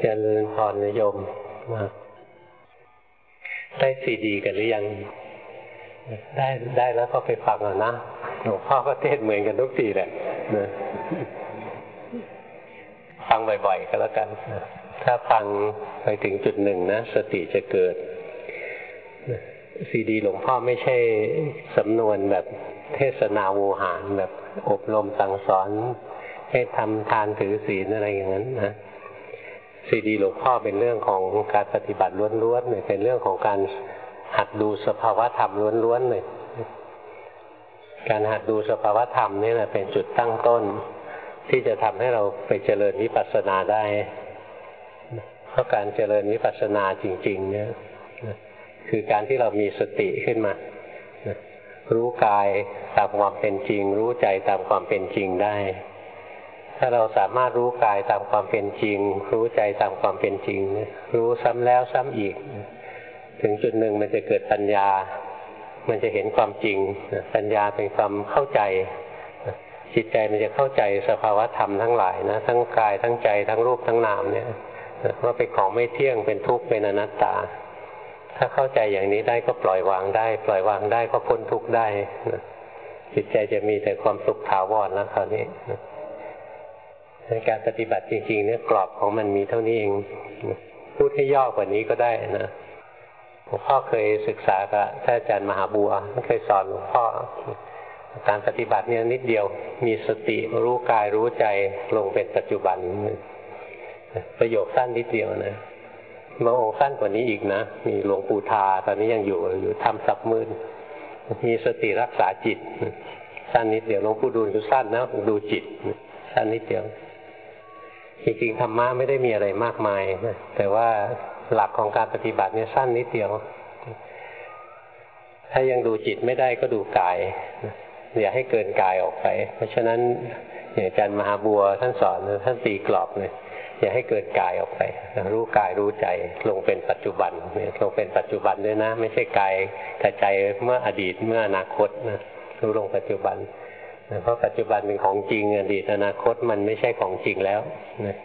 เจริญพรนิยมมาได้ซีดีกันหรือยัง ได้ได้แล้วก็ไปฟังอะนะหลวงพ่อก็เทศเหมือนกันทุกทีแหละนะฟังบ่อยๆ ก็แล้วกัน ถ้าฟังไปถึงจุดหนึ่งนะ สติจะเกิดซีดีหลวงพ่อไม่ใช่สำนวนแบบเทศนาวูหารแบบอบรมสั่งสอน ให้ทำทานถือศีลอะไรอย่างนั้นนะ ซีดีหลวงพ่อเป็นเรื่องของการปฏิบัติล้วนๆเลยเป็นเรื่องของการหัดดูสภาวะธรรมล้วนๆเลยการหัดดูสภาวะธรรมนี่แหละเป็นจุดตั้งต้น ที่จะทำให้เราไปเจริญวิปัสสนาได้ เพราะการเจริญวิปัสสนาจริง ๆ เนี่ยคือการที่เรามีสติขึ้นมา รู้กายตามความเป็นจริง รู้ใจตามความเป็นจริงได้ ถ้าเราสามารถรู้กายตามความเป็นจริง รู้ใจตามความเป็นจริง รู้ซ้ำแล้วซ้ำอีก ถึงจุดหนึ่งมันจะเกิดปัญญา มันจะเห็นความจริง ปัญญาเป็นความเข้าใจจิตใจมันจะเข้าใจสภาวะธรรมทั้งหลายนะทั้งกายทั้งใจทั้งรูปทั้งนามเนี่ยว่าเป็นของไม่เที่ยงเป็นทุกข์เป็นอนัตตา ถ้าเข้าใจอย่างนี้ได้ก็ปล่อยวางได้ ปล่อยวางได้ก็พ้นทุกข์ได้จิตใจจะมีแต่ความสุขถาวรแล้วคราวนี้ ในการปฏิบัติจริงๆเนี่ยกรอบของมันมีเท่านี้เอง พูดให้ย่อกว่านี้ก็ได้นะหลวงพ่อเคยศึกษากับท่านอาจารย์มหาบัวท่าเคยสอนหลวงพ่อการปฏิบัติเนี่ยนิดเดียว มีสติรู้กายรู้ใจลงเป็นปัจจุบัน ประโยคสั้นนิดเดียวนะบางองค์สั้นกว่านี้อีกนะ มีหลวงปู่ทาตอนนี้ยังอยู่อยู่ทำสับมือมีสติรักษาจิต สั้นนิดเดียวหลวงปู่ดูลคือสั้นนะดูจิต สั้นนิดเดียว จริงๆธรรมะไม่ได้มีอะไรมากมายนะแต่ว่าหลักของการปฏิบัติเนี่ยสั้นนิดเดียว ถ้ายังดูจิตไม่ได้ก็ดูกายอย่าให้เกินกายออกไป เพราะฉะนั้นอย่างอาจารย์มหาบัวท่านสอนท่านตีกรอบเลยอย่าให้เกิดกายออกไป รู้กายรู้ใจลงเป็นปัจจุบันลงเป็นปัจจุบันด้วยนะ ไม่ใช่กายกระใจเมื่ออดีตเมื่ออนาคตนะรู้ลงปัจจุบันเพราะปัจจุบันเป็นของจริง อดีตอนาคตมันไม่ใช่ของจริงแล้วนะ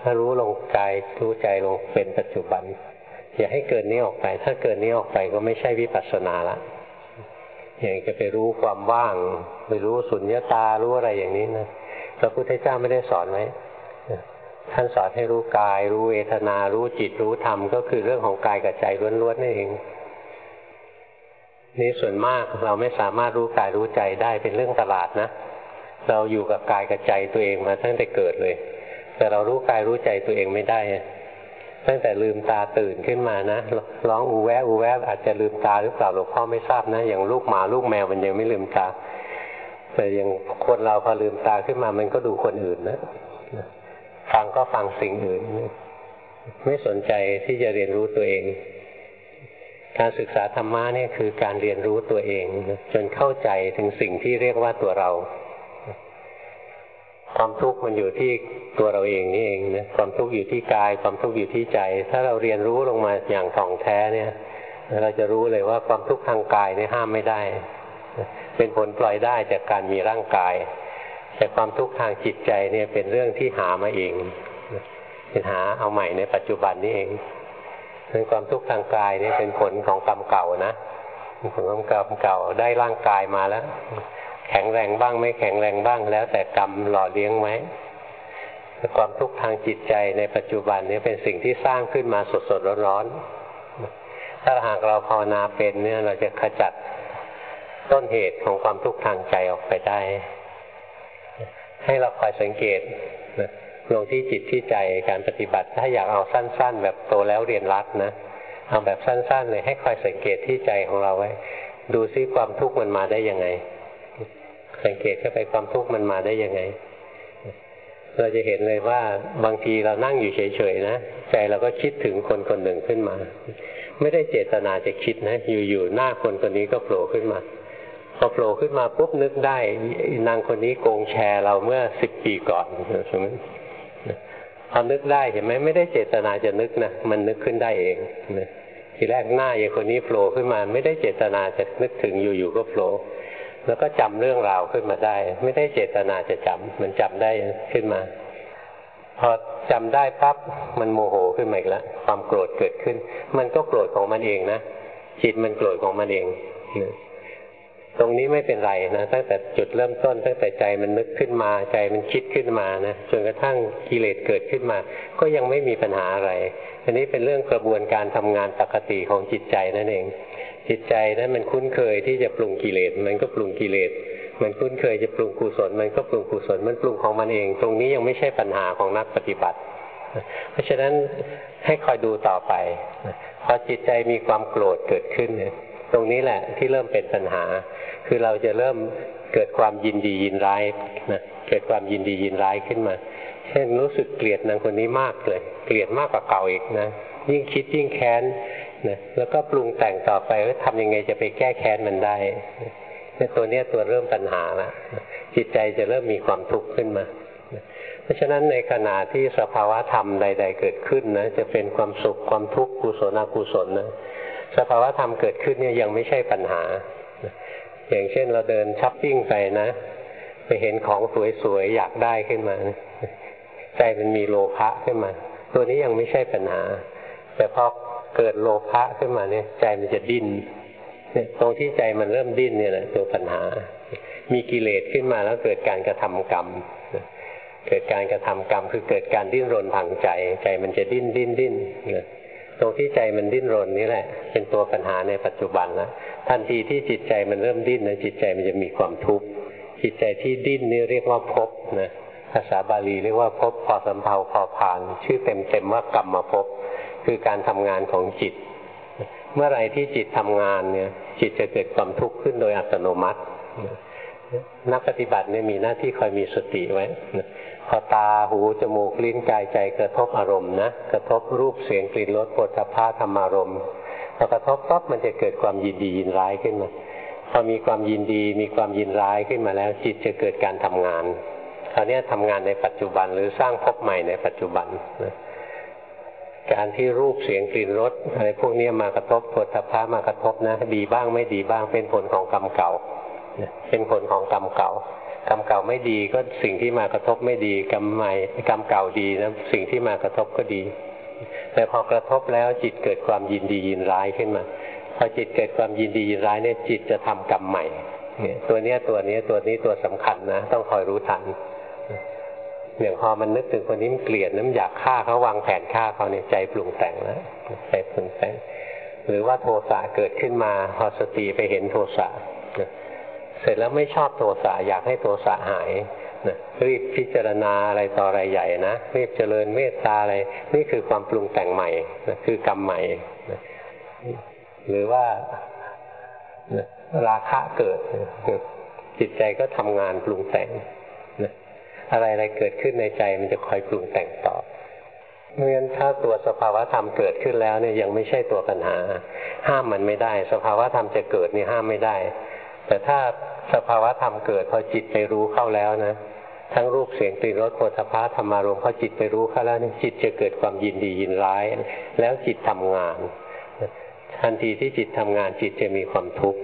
ถ้ารู้ลงกายรู้ใจลงเป็นปัจจุบัน อย่าให้เกินนี้ออกไป ถ้าเกินนี้ออกไปก็ไม่ใช่วิปัสสนาละอย่างจะไปรู้ความว่าง ไปรู้สุญญตารู้อะไรอย่างนี้นะพระพุทธเจ้าไม่ได้สอนไว้ท่านสอนให้รู้กาย รู้เวทนา รู้จิตรู้ธรรม ก็คือเรื่องของกายกับใจล้วนๆนั่นเองนี่ส่วนมากเราไม่สามารถรู้กายรู้ใจได้เป็นเรื่องตลาดนะ เราอยู่กับกายกับใจตัวเองมาตั้งแต่เกิดเลย แต่เรารู้กายรู้ใจตัวเองไม่ได้ ตั้งแต่ลืมตาตื่นขึ้นมานะร้องอูแวะอูแวะอาจจะลืมตาหรือเปล่าหลวงพ่อไม่ทราบนะ อย่างลูกหมาลูกแมวมันยังไม่ลืมตา แต่อย่างคนเราพอลืมตาขึ้นมามันก็ดูคนอื่นนะฟังก็ฟังสิ่งอื่น ไม่สนใจที่จะเรียนรู้ตัวเอง การศึกษาธรรมะนี่คือการเรียนรู้ตัวเอง จนเข้าใจถึงสิ่งที่เรียกว่าตัวเรา ความทุกข์มันอยู่ที่ตัวเราเองนี่เองนะความทุกข์อยู่ที่กาย ความทุกข์อยู่ที่ใจ ถ้าเราเรียนรู้ลงมาอย่างท่องแท้เนี่ย เราจะรู้เลยว่าความทุกข์ทางกายนี่ห้ามไม่ได้ เป็นผลปล่อยได้จากการมีร่างกาย แต่ความทุกข์ทางจิตใจเนี่ยเป็นเรื่องที่หามาเอง เป็นหาเอาใหม่ในปัจจุบันนี้เองเป็นความทุกข์ทางกายนี่เป็นผลของกรรมเก่านะผลของกรรมเก่าได้ร่างกายมาแล้ว แข็งแรงบ้างไม่แข็งแรงบ้าง แล้วแต่กรรมหล่อเลี้ยงไว้ความทุกข์ทางจิตใจในปัจจุบันนี้เป็นสิ่งที่สร้างขึ้นมาสดๆร้อนๆถ้าหากเราภาวนาเป็นเนี่ยเราจะขจัดต้นเหตุของความทุกข์ทางใจออกไปได้ ให้เราคอยสังเกตนะลงที่จิตที่ใจการปฏิบัติ ถ้าอยากเอาสั้น ๆ แบบโตแล้วเรียนรัดนะเอาแบบสั้น ๆ เลยให้คอยสังเกตที่ใจของเราไว้ ดูซิความทุกข์มันมาได้ยังไง สังเกตเข้าไปความทุกข์มันมาได้ยังไง เราจะเห็นเลยว่าบางทีเรานั่งอยู่เฉยๆนะใจเราก็คิดถึงคนคนหนึ่งขึ้นมา ไม่ได้เจตนาจะคิดนะ อยู่ๆหน้าคนคนนี้ก็โผล่ขึ้นมาพอโผล่ขึ้นมาปุ๊บนึกได้นางคนนี้โกงแชร์เราเมื่อสิบปีก่อนใช่ไหมพอนึกได้เห็นไหมไม่ได้เจตนาจะนึกนะมันนึกขึ้นได้เองทีแรกหน้าอย่างคนนี้โผล่ขึ้นมา ไม่ได้เจตนาจะนึกถึงอยู่ๆก็โผล่ แล้วก็จำเรื่องราวขึ้นมาได้ ไม่ได้เจตนาจะจำมันจำได้ขึ้นมา พอจำได้ปั๊บมันโมโหขึ้นมาอีกแล้วความโกรธเกิดขึ้น มันก็โกรธของมันเองนะจิตมันโกรธของมันเองตรงนี้ไม่เป็นไรนะตั้งแต่จุดเริ่มต้น ตั้งแต่ใจมันนึกขึ้นมาใจมันคิดขึ้นมานะจนกระทั่งกิเลสเกิดขึ้นมา ก็ยังไม่มีปัญหาอะไร อันนี้เป็นเรื่องกระบวนการทำงานปกติของจิตใจนั่นเอง จิตใจนั้นมันคุ้นเคยที่จะปรุงกิเลสมันก็ปรุงกิเลสมันคุ้นเคยจะปรุงกุศลมันก็ปรุงกุศลมันปรุงของมันเอง ตรงนี้ยังไม่ใช่ปัญหาของนักปฏิบัติ เพราะฉะนั้นให้คอยดูต่อไปพอจิตใจมีความโกรธเกิดขึ้นตรงนี้แหละที่เริ่มเป็นปัญหา คือเราจะเริ่มเกิดความยินดียินร้ายนะเกิดความยินดียินร้ายขึ้นมา เช่นรู้สึกเกลียดนางคนนี้มากเลย เกลียดมากกว่าเก่าอีกนะยิ่งคิดยิ่งแค้น นะแล้วก็ปรุงแต่งต่อไปว่าทำยังไงจะไปแก้แค้นมันได้ตัวเนี้ยตัวเริ่มปัญหาละจิตใจจะเริ่มมีความทุกข์ขึ้นมา เพราะฉะนั้นในขณะที่สภาวะธรรมใด ๆ เกิดขึ้นนะจะเป็นความสุขความทุกข์กุศลอกุศลนะสภาวะธรรมเกิดขึ้นเนี่ยยังไม่ใช่ปัญหา อย่างเช่นเราเดินช้อปปิ้งไปนะ ไปเห็นของสวยๆอยากได้ขึ้นมา ใจมันมีโลภะขึ้นมา ตัวนี้ยังไม่ใช่ปัญหา แต่พอ เกิดโลภะขึ้นมาเนี่ยใจมันจะดิ้นเนี่ยตรงที่ใจมันเริ่มดิ้นเนี่ยแหละตัวปัญหา มีกิเลสขึ้นมาแล้วเกิดการกระทำกรรม เกิดการกระทำกรรม คือเกิดการดิ้นรนทางใจ ใจมันจะดิ้นดิ้นดิ้นตรงที่ใจมันดิ้นรนนี่แหละ เป็นตัวปัญหาในปัจจุบันนะทันทีที่จิตใจมันเริ่มดิ้นนะจิตใจมันจะมีความทุกข์จิตใจที่ดิ้นนี่เรียกว่าภพนะภาษาบาลีเรียกว่าภพพอสำเพาพอผ่าน ชื่อเต็มเต็มว่ากรรมมาภพ คือการทำงานของจิต เมื่อไรที่จิตทำงานเนี่ยจิตจะเกิดความทุกข์ขึ้นโดยอัตโนมัติ นักปฏิบัติเนี่ยมีหน้าที่คอยมีสติไว้พอตาหูจมูกลิ้นกายใจกระทบอารมณ์นะกระทบรูปเสียงกลิ่นรสปฐพาธรรมารมณ์พอกระทบปั๊บมันจะเกิดความยินดียินร้ายขึ้นมาพอมีความยินดีมีความยินร้ายขึ้นมาแล้ว จิตจะเกิดการทำงานคราวนี้ทำงานในปัจจุบันหรือสร้างภพใหม่ในปัจจุบันนะ การที่รูปเสียงกลิ่นรสอะไรพวกนี้มากระทบปฐพามากระทบนะ ดีบ้างไม่ดีบ้างเป็นผลของกรรมเก่า เป็นผลของกรรมเก่ากรรมเก่าไม่ดีก็สิ่งที่มากระทบไม่ดีกรรมใหม่กรรมเก่าดีนะสิ่งที่มากระทบก็ดี แต่พอกระทบแล้วจิตเกิดความยินดียินร้ายขึ้นมา พอจิตเกิดความยินดียินร้ายเนี่ยจิตจะทำกรรมใหม่ตัวเนี้ยตัวนี้ตัวนี้ตัวสำคัญนะ ต้องคอยรู้ทัน อย่างพอมันนึกถึงคนนี้มันเกลียดน้ำอยากฆ่าเขาวางแผนฆ่าเขาเนี่ยใจปรุงแต่งแล้วใจปรุงแต่ง หรือว่าโทสะเกิดขึ้นมาพอสติไปเห็นโทสะเสร็จแล้วไม่ชอบโทสะอยากให้โทสะหายนะรีบพิจารณาอะไรต่ออะไรใหญ่นะรีบเจริญเมตตาอะไร นี่คือความปรุงแต่งใหม่นะคือกรรมใหม่นะหรือว่านะราคะเกิด จิตใจก็ทำงานปรุงแต่ง อะไรอะไรเกิดขึ้นในใจมันจะคอยปรุงแต่งต่อเพราะฉะนั้นถ้าตัวสภาวะธรรมเกิดขึ้นแล้วเนี่ยยังไม่ใช่ตัวปัญหา ห้ามมันไม่ได้ สภาวะธรรมจะเกิดนี่ห้ามไม่ได้ แต่ถ้าสภาวะธรรมเกิดพอจิตไปรู้เข้าแล้วนะทั้งรูปเสียงกลิ่นรสโผฏฐะธรรมารมพอจิตไปรู้เข้าแล้วนี่จิตจะเกิดความยินดียินร้าย แล้วจิตทำงานทันทีที่จิตทำงานจิตจะมีความทุกข์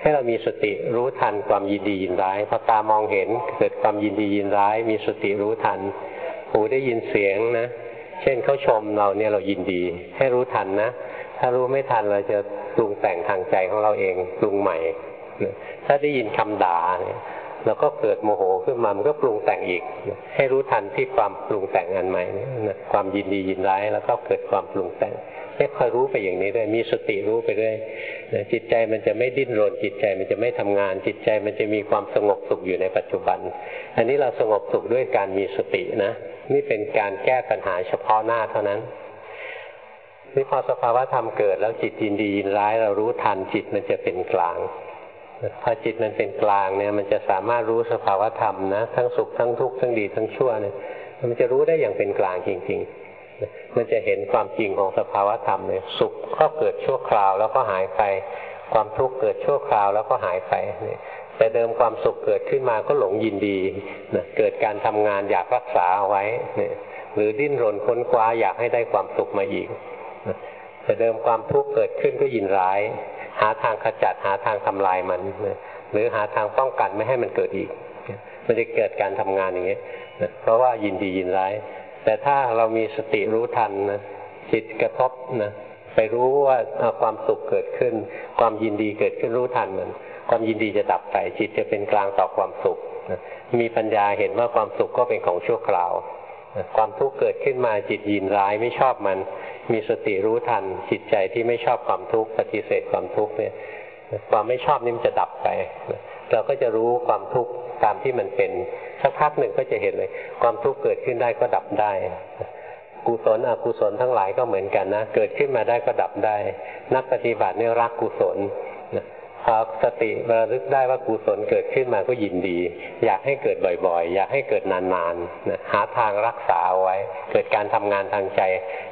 ให้เรามีสติรู้ทันความยินดียินร้ายพอตามองเห็นเกิดความยินดียินร้าย มีสติรู้ทัน หูได้ยินเสียงนะ เช่นเขาชมเราเนี่ยเรายินดี ให้รู้ทันนะ ถ้ารู้ไม่ทันเราจะปรุงแต่งทางใจของเราเองปรุงใหม่ ถ้าได้ยินคำด่าเนี่ยเราก็เกิดโมโหขึ้นมา มันก็ปรุงแต่งอีก ให้รู้ทันที่ความปรุงแต่งอันใหม่นะความยินดียินร้าย แล้วก็เกิดความปรุงแต่ง ให้คอยรู้ไปอย่างนี้ด้วยมีสติรู้ไปเรื่อยจิตใจมันจะไม่ดิ้นรน จิตใจมันจะไม่ทำงาน จิตใจมันจะมีความสงบสุขอยู่ในปัจจุบัน อันนี้เราสงบสุขด้วยการมีสตินะ นี่เป็นการแก้ปัญหาเฉพาะหน้าเท่านั้นนี่พอสภาวะธรรมเกิด แล้วจิตยินดียินร้ายเรารู้ทันจิตมันจะเป็นกลางพอจิตมันเป็นกลางเนี่ย มันจะสามารถรู้สภาวะธรรมนะทั้งสุขทั้งทุกข์ทั้งดีทั้งชั่วเนี่ยมันจะรู้ได้อย่างเป็นกลางจริง ๆ มันจะเห็นความจริงของสภาวธรรมเลยสุขก็เกิดชั่วคราวแล้วก็หายไป ความทุกข์เกิดชั่วคราวแล้วก็หายไปเนี่ยแต่เดิมความสุขเกิดขึ้นมาก็หลงยินดีนะเกิดการทำงานอยากรักษาเอาไว้เนี่ยหรือดิ้นรนค้นคว้าอยากให้ได้ความสุขมาอีกแต่เดิมความทุกข์เกิดขึ้นก็ยินร้าย หาทางขจัดหาทางทำลายมันหรือหาทางป้องกันไม่ให้มันเกิดอีก มันจะเกิดการทำงานอย่างนี้ยเพราะว่ายินดียินร้าย แต่ถ้าเรามีสติรู้ทันนะจิตกระทบนะไปรู้ว่าความสุขเกิดขึ้น ความยินดีเกิดขึ้นรู้ทันมันความยินดีจะดับไปจิตจะเป็นกลางต่อความสุขมีปัญญาเห็นว่าความสุขก็เป็นของชั่วคราวความทุกข์เกิดขึ้นมาจิตยินร้ายไม่ชอบมัน มีสติรู้ทัน จิตใจที่ไม่ชอบความทุกข์ปฏิเสธความทุกข์เนี่ย ความไม่ชอบนี่มันจะดับไป เราก็จะรู้ความทุกข์ตามที่มันเป็นสักพักหนึ่งก็จะเห็นเลย ความทุกข์เกิดขึ้นได้ก็ดับได้ กุศลอกุศลทั้งหลายก็เหมือนกันนะ เกิดขึ้นมาได้ก็ดับได้ นักปฏิบัติเนี่ยรักกุศลพอสติระลึกได้ว่ากุศลเกิดขึ้นมาก็ยินดี อยากให้เกิดบ่อยๆ อยากให้เกิดนานๆนะหาทางรักษาเอาไว้ เกิดการทำงานทางใจ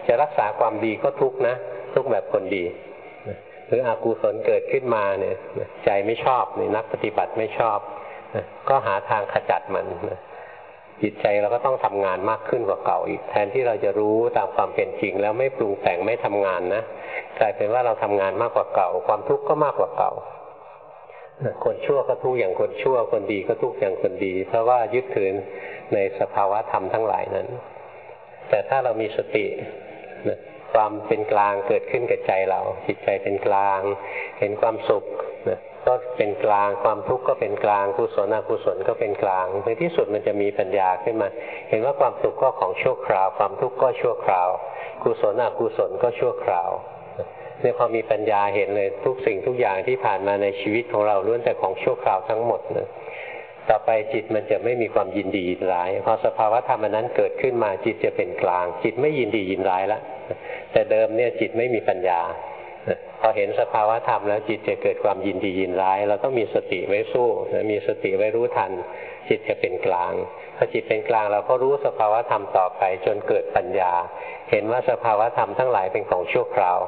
จะรักษาความดีก็ทุกนะ ทุกแบบคนดี หรืออกุศลเกิดขึ้นมาเนี่ยใจไม่ชอบนี่นักปฏิบัติไม่ชอบ ก็หาทางขจัดมันจิตใจเราก็ต้องทำงานมากขึ้นกว่าเก่าอีก แทนที่เราจะรู้ตามความเป็นจริง แล้วไม่ปรุงแต่งไม่ทำงานนะกลายเป็นว่าเราทำงานมากกว่าเก่า ความทุกข์ก็มากกว่าเก่าคนชั่วก็ทุกอย่างคนชั่วคนดีก็ทุกอย่างคนดี เพราะว่ายึดถือในสภาวะธรรมทั้งหลายนั้น แต่ถ้าเรามีสติ ความเป็นกลางเกิดขึ้นกับใจเรา จิตใจเป็นกลาง เห็นความสุขก็เป็นกลางความทุกข์ก็เป็นกลางกุศลอกุศลก็เป็นกลางในที่สุดมันจะมีปัญญาขึ้นมา เห็นว่าความสุขก็ของชั่วคราว ความทุกข์ก็ชั่วคราว กุศลอกุศลก็ชั่วคราวเนี่ยพอมีปัญญาเห็นเลยทุกสิ่งทุกอย่างที่ผ่านมาในชีวิตของเราล้วนแต่ของชั่วคราวทั้งหมดนะต่อไปจิตมันจะไม่มีความยินดียินร้ายพอสภาวะธรรมนั้นเกิดขึ้นมาจิตจะเป็นกลาง จิตไม่ยินดียินร้ายแล้ว แต่เดิมเนี่ยจิตไม่มีปัญญาพอเห็นสภาวะธรรมแล้วจิตจะเกิดความยินดียินร้าย เราต้องมีสติไว้สู้มีสติไว้รู้ทัน จิตจะเป็นกลางพอจิตเป็นกลางเราก็รู้สภาวะธรรมต่อไป จนเกิดปัญญา เห็นว่าสภาวะธรรมทั้งหลายเป็นของชั่วคราว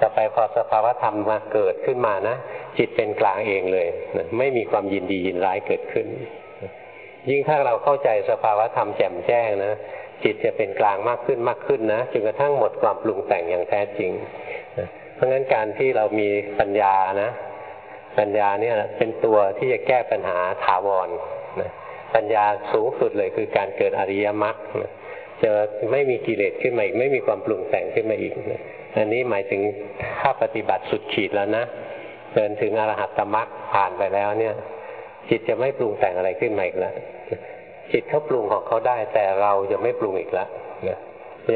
ต่อไปพอสภาวธรรมมาเกิดขึ้นมานะ จิตเป็นกลางเองเลยนะไม่มีความยินดียินร้ายเกิดขึ้น ยิ่งถ้าเราเข้าใจสภาวธรรมแจ่มแจ้งนะ จิตจะเป็นกลางมากขึ้นมากขึ้นนะจนกระทั่งหมดความปรุงแต่งอย่างแท้จริงเพราะงั้นการที่เรามีปัญญานะปัญญาเนี่ยเป็นตัวที่จะแก้ปัญหาถาวรนะปัญญาสูงสุดเลยคือการเกิดอริยมรรคจะไม่มีกิเลสขึ้นมาอีกไม่มีความปรุงแต่งขึ้นมาอีกอันนี้หมายถึงถ้าปฏิบัติสุดขีดแล้วนะเดินถึงอรหัตตมรรคผ่านไปแล้วเนี่ย จิตจะไม่ปรุงแต่งอะไรขึ้นมาอีกแล้ว จิตเขาปรุงของเขาได้ แต่เราจะไม่ปรุงอีกแล้ว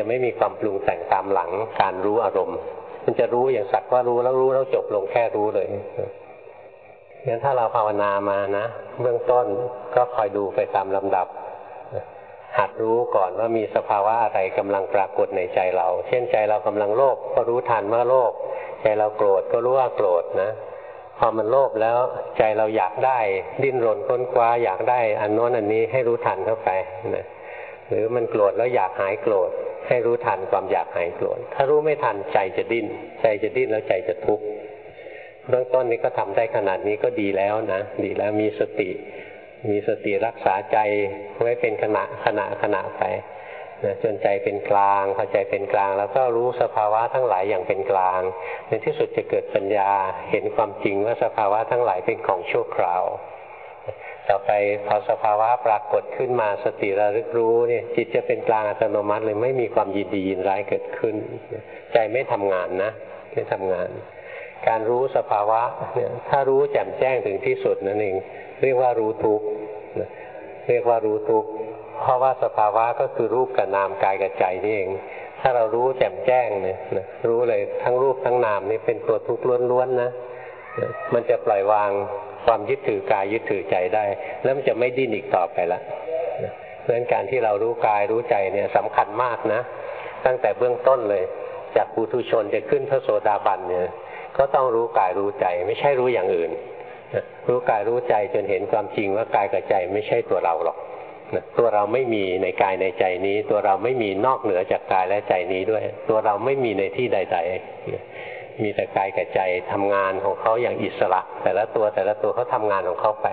จะไม่มีความปรุงแต่งตามหลังการรู้อารมณ์ มันจะรู้อย่างสักว่ารู้แล้วรู้แล้วจบลงแค่รู้เลยงั้นถ้าเราภาวนามานะเบื้องต้นก็คอยดูไปตามลำดับหัดรู้ก่อนว่ามีสภาวะอะไรกำลังปรากฏในใจเรา เช่นใจเรากำลังโลภก็รู้ทันว่าโลภใจเราโกรธก็รู้ว่าโกรธนะ พอมันโลภแล้วใจเราอยากได้ ดิ้นรนค้นคว้าอยากได้อันโน้นอันนี้ให้รู้ทันเข้าไปนะหรือมันโกรธแล้วอยากหายโกรธ ให้รู้ทันความอยากหายโกรธ ถ้ารู้ไม่ทันใจจะดิ้น ใจจะดิ้นแล้วใจจะทุกข์เบื้องต้นนี้ก็ทำได้ขนาดนี้ก็ดีแล้วนะดีแล้วมีสติ มีสติรักษาใจไว้เป็นขณะขณะขณะไป นะจนใจเป็นกลางพอใจเป็นกลางแล้วก็รู้สภาวะทั้งหลายอย่างเป็นกลาง ในที่สุดจะเกิดปัญญาเห็นความจริงว่าสภาวะทั้งหลายเป็นของชั่วคราว ต่อไปพอสภาวะปรากฏขึ้นมาสติระลึกรู้เนี่ยจิตจะเป็นกลางอัตโนมัติเลยไม่มีความยินดียินร้ายเกิดขึ้น ใจไม่ทำงานนะไม่ทำงาน การรู้สภาวะเนี่ยถ้ารู้แจ่มแจ้งถึงที่สุดนั่นเอง เรียกว่ารู้ทุกเรียกว่ารู้ทุก เพราะว่าสภาวะก็คือรูปกับนามกายกับใจนี่เอง ถ้าเรารู้แจ่มแจ้งเนี่ยรู้เลยทั้งรูปทั้งนามนี่เป็นตัวทุกข์ล้วนๆนะมันจะปล่อยวางความยึดถือกายยึดถือใจได้ แล้วมันจะไม่ดิ้นอีกต่อไปละเพราะฉะนั้นการที่เรารู้กายรู้ใจเนี่ยสำคัญมากนะ ตั้งแต่เบื้องต้นเลย จากปุถุชนจะขึ้นพระโสดาบันเนี่ยก็ต้องรู้กายรู้ใจไม่ใช่รู้อย่างอื่น รู้กายรู้ใจจนเห็นความจริงว่ากายกับใจไม่ใช่ตัวเราหรอก ตัวเราไม่มีในกายในใจนี้ ตัวเราไม่มีนอกเหนือจากกายและใจนี้ด้วย ตัวเราไม่มีในที่ใด ๆ มีแต่กายกับใจทำงานของเขาอย่างอิสระ แต่ละตัวแต่ละตัวเขาทำงานของเขาไป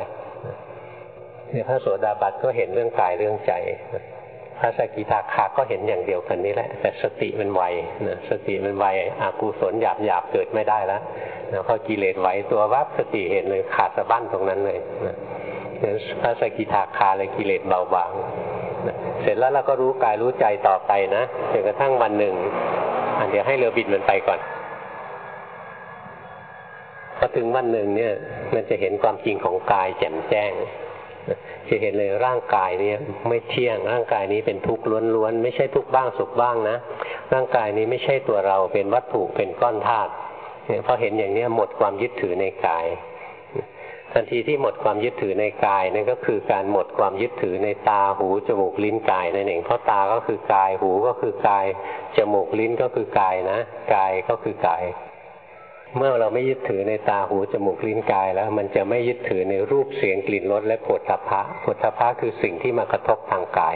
เนี่ยพระโสดาบันก็เห็นเรื่องกายเรื่องใจพระสกิทาคาก็เห็นอย่างเดียวกันนี้แหละ แต่สติมันไวนะสติมันไวอากูศลหยาบหยาบเกิดไม่ได้แล้วนะพอกิเลสไหวตัววับสติเห็นเลยขาดสะบั้นตรงนั้นเลยนะ พระสกิทาคาเลยกิเลสเบาบางเสร็จแล้วเราก็รู้กายรู้ใจต่อไปนะจนกระทั่งวันหนึ่ง อันเดี๋ยวให้เรือบินมันไปก่อนพอถึงวันหนึ่งเนี่ย มันจะเห็นความจริงของกายแจ่มแจ้งจะเห็นเลยร่างกายเนี่ยไม่เที่ยงร่างกายนี้เป็นทุกข์ล้วนๆไม่ใช่ทุกข์บ้างสุขบ้างนะ ร่างกายนี้ไม่ใช่ตัวเราเป็นวัตถุเป็นก้อนธาตุเนี่ยพอเห็นอย่างนี้หมดความยึดถือในกาย ทันทีที่หมดความยึดถือในกายนั่นก็คือการหมดความยึดถือในตาหูจมูกลิ้นกายนั่นเองเพราะตาก็คือกายหูก็คือกายจมูกลิ้นก็คือกายนะกายก็คือกาย เมื่อเราไม่ยึดถือในตาหูจมูกลิ้นกายแล้ว มันจะไม่ยึดถือในรูปเสียงกลิ่นรสและผลทพะผลทพะคือสิ่งที่มากระทบทางกาย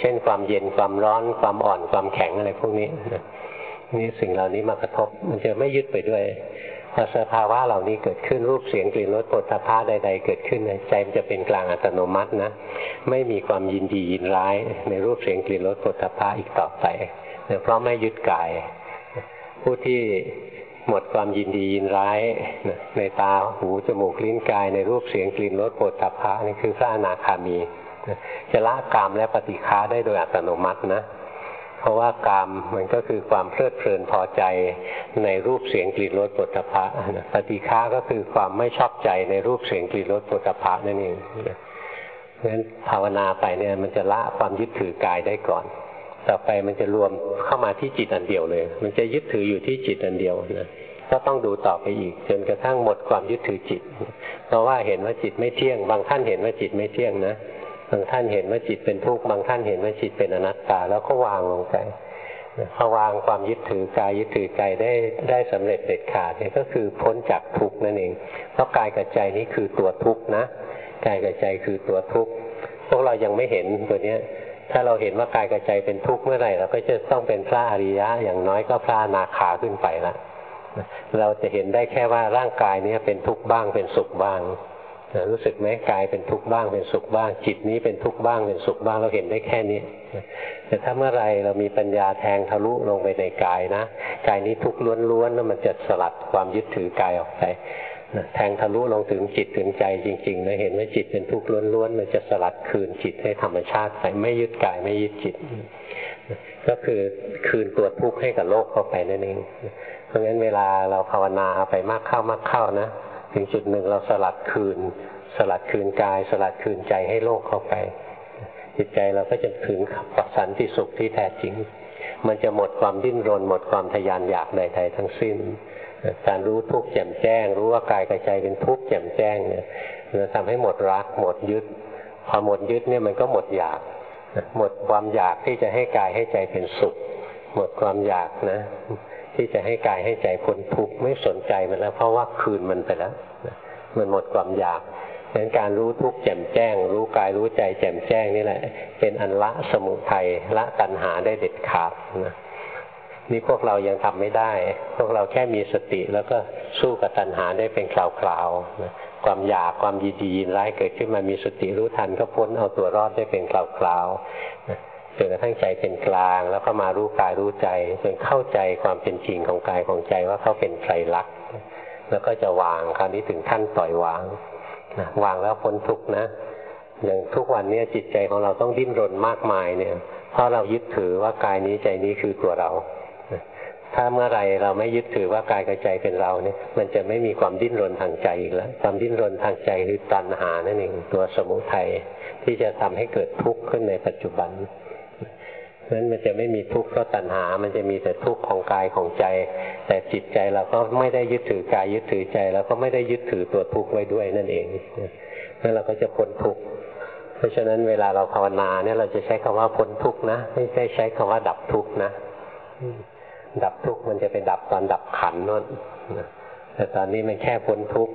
เช่น ความเย็นความร้อน ความอ่อนความแข็งอะไรพวกนี้นี่สิ่งเหล่านี้มากระทบ มันจะไม่ยึดไปด้วย อสภาวะเหล่านี้เกิดขึ้นรูปเสียงกลิ่นรสผลทพะใด ๆ เกิดขึ้นใจมันจะเป็นกลางอัตโนมัตินะ ไม่มีความยินดียินร้าย ในรูปเสียงกลิ่นรสผลทพะอีกต่อไปเพราะไม่ยึดกาย ผู้ที่หมดความยินดียินร้ายในตาหูจมูกลิ้นกาย ในรูปเสียงกลิ่นรสโผฏฐัพพนี่คือพระอนาคามีจะละกามและปฏิฆาได้โดยอัตโนมัตินะ เพราะว่ากามมันก็คือความเพลิดเพลินพอใจในรูปเสียงกลิ่นรสปุถะพะปฏิฆาก็คือความไม่ชอบใจในรูปเสียงกลิ่นรสปุถะพะนั่นเองเพราะฉะนั้นภาวนาไปเนี่ยมันจะละความยึดถือกายได้ก่อน ต่อไปมันจะรวมเข้ามาที่จิตอันเดียวเลย มันจะยึดถืออยู่ที่จิตอันเดียวนะก็ต้องดูต่อไปอีก จนกระทั่งหมดความยึดถือจิต เพราะว่าเห็นว่าจิตไม่เที่ยง บางท่านเห็นว่าจิตไม่เที่ยงนะ บางท่านเห็นว่าจิตเป็นทุกข์บางท่านเห็นว่าจิตเป็นอนัตตา แล้วก็วางลงไปพอวางความยึดถือกายยึดถือใจได้ได้สำเร็จเด็ดขาดเนี่ยก็คือพ้นจากทุกข์นั่นเอง เพราะกายกับใจนี้คือตัวทุกข์นะกายกับใจคือตัวทุกข์พวกเรายังไม่เห็นตัวเนี้ย ถ้าเราเห็นว่ากายกับใจเป็นทุกข์เมื่อไหร่เราก็จะต้องเป็นพระอริยะ อย่างน้อยก็พระนาคาขึ้นไปละเราจะเห็นได้แค่ว่าร่างกายนี้เป็นทุกข์บ้างเป็นสุขบ้าง รู้สึกไหมกายเป็นทุกข์บ้างเป็นสุขบ้าง จิตนี้เป็นทุกข์บ้างเป็นสุขบ้างเราเห็นได้แค่นี้แต่ถ้าเมื่อไรเรามีปัญญาแทงทะลุลงไปในกายนะกายนี้ทุกข์ล้วนๆแล้วมันจะสลัดความยึดถือกายออกไปแทงทะลุลงถึงจิตถึงใจจริงๆนะเห็นว่าจิตเป็นทุกข์ล้วนๆมันจะสลัดคืนจิตให้ธรรมชาติไปไม่ยึดกายไม่ยึดจิต ก็คือคืนตัวทุกข์ให้กับโลกเข้าไปนั่นเองเพราะงั้นเวลาเราภาวนาไปมากเข้ามากเข้านะ ถึงจุดหนึ่งเราสลัดคืน สลัดคืนกาย สลัดคืนใจให้โลกเข้าไป จิตใจเราก็จะถึงปัสันติสุขที่แท้จริง มันจะหมดความดิ้นรน หมดความทยานอยากใดๆทั้งสิ้น การรู้ทุกข์แจ่มแจ้ง รู้ว่ากายกับใจเป็นทุกข์แจ่มแจ้งเนี่ยจะทำให้หมดรัก หมดยึดพอหมดยึดเนี่ยมันก็หมดอยากหมดความอยากที่จะให้กายให้ใจเป็นสุข หมดความอยากนะ ที่จะให้กายให้ใจพ้นทุกข์ไม่สนใจมันแล้วเพราะว่าคืนมันไปแล้วมันหมดความอยากดังนั้นการรู้ทุกข์แจ่มแจ้ง รู้กายรู้ใจแจ่มแจ้งนี่แหละ เป็นอันละสมุทัยละตัณหาได้เด็ดขาดนะนี่พวกเรายังทำไม่ได้ พวกเราแค่มีสติแล้วก็สู้กับตัณหาได้เป็นคราวๆความอยากความยินดียินร้ายเกิดขึ้นมามีสติรู้ทันก็พ้นเอาตัวรอดได้เป็นคราวๆ จนกระทั่งใจเป็นกลาง แล้วก็มารู้กายรู้ใจจนเข้าใจความเป็นจริงของกายของใจว่าเขาเป็นไตรลักษณ์แล้วก็จะวางคราวนี้ถึงขั้นปล่อยวางวางแล้วพ้นทุกข์นะ อย่างทุกวันนี้จิตใจของเราต้องดิ้นรนมากมายเนี่ย เพราะเรายึดถือว่ากายนี้ใจนี้คือตัวเรา ถ้าเมื่อไรเราไม่ยึดถือว่ากายกับใจเป็นเราเนี่ย มันจะไม่มีความดิ้นรนทางใจอีกแล้ว ความดิ้นรนทางใจคือตัณหานั่นเองตัวสมุทัยที่จะทำให้เกิดทุกข์ขึ้นในปัจจุบัน นั้นมันจะไม่มีทุกข์เพราะตัณหา มันจะมีแต่ทุกข์ของกายของใจ แต่จิตใจเราก็ไม่ได้ยึดถือกายยึดถือใจ แล้วก็ไม่ได้ยึดถือตัวทุกข์ไว้ด้วยนั่นเองนั่นเราก็จะพ้นทุกข์เพราะฉะนั้นเวลาเราภาวนาเนี่ยเราจะใช้คำว่าพ้นทุกข์นะ ไม่ใช่ใช้คำว่าดับทุกข์นะ ดับทุกข์มันจะไปดับตอนดับขันนั่นแต่ตอนนี้มันแค่พ้นทุกข์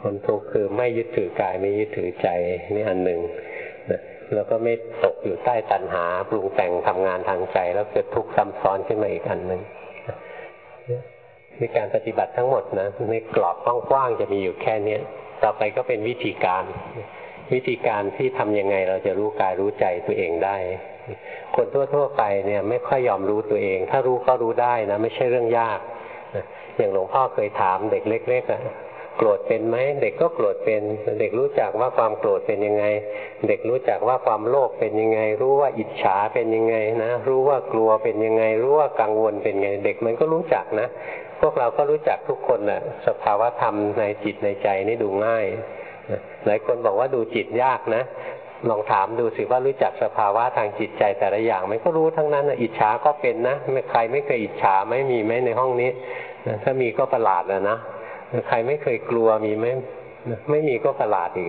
พ้นทุกข์คือไม่ยึดถือกายไม่ยึดถือใจนี่อันหนึ่ง แล้วก็ไม่ตกอยู่ใต้ตัณหาปรุงแต่งทำงานทางใจ แล้วเกิดทุกข์ซ้ำซ้อนขึ้นมาอีกอันหนึ่งในการปฏิบัติทั้งหมดนะในกรอบกว้างๆจะมีอยู่แค่เนี้ยต่อไปก็เป็นวิธีการ วิธีการที่ทำยังไงเราจะรู้กายรู้ใจตัวเองได้ คนทั่วๆไปเนี่ยไม่ค่อยยอมรู้ตัวเอง ถ้ารู้ก็รู้ได้นะ ไม่ใช่เรื่องยากอย่างหลวงพ่อเคยถามเด็กเล็กๆอะ โกรธเป็นไหมเด็กก็โกรธเป็น เด็กรู้จักว่าความโกรธเป็นยังไง เด็กรู้จักว่าความโลภเป็นยังไง รู้ว่าอิจฉาเป็นยังไงนะ รู้ว่ากลัวเป็นยังไง รู้ว่ากังวลเป็นไง เด็กมันก็รู้จักนะ พวกเราก็รู้จักทุกคนแหละสภาวะธรรมในจิตในใจนี่ดูง่ายหลายคนบอกว่าดูจิตยากนะลองถามดูสิว่ารู้จักสภาวะทางจิตใจแต่ละอย่างมันก็รู้ทั้งนั้นอิจฉาก็เป็นนะใครไม่เคยอิจฉาไม่มีไหมในห้องนี้ ถ้ามีก็ประหลาดแล้วนะ ใครไม่เคยกลัวมีไหมไม่มีก็ประหลาดอีก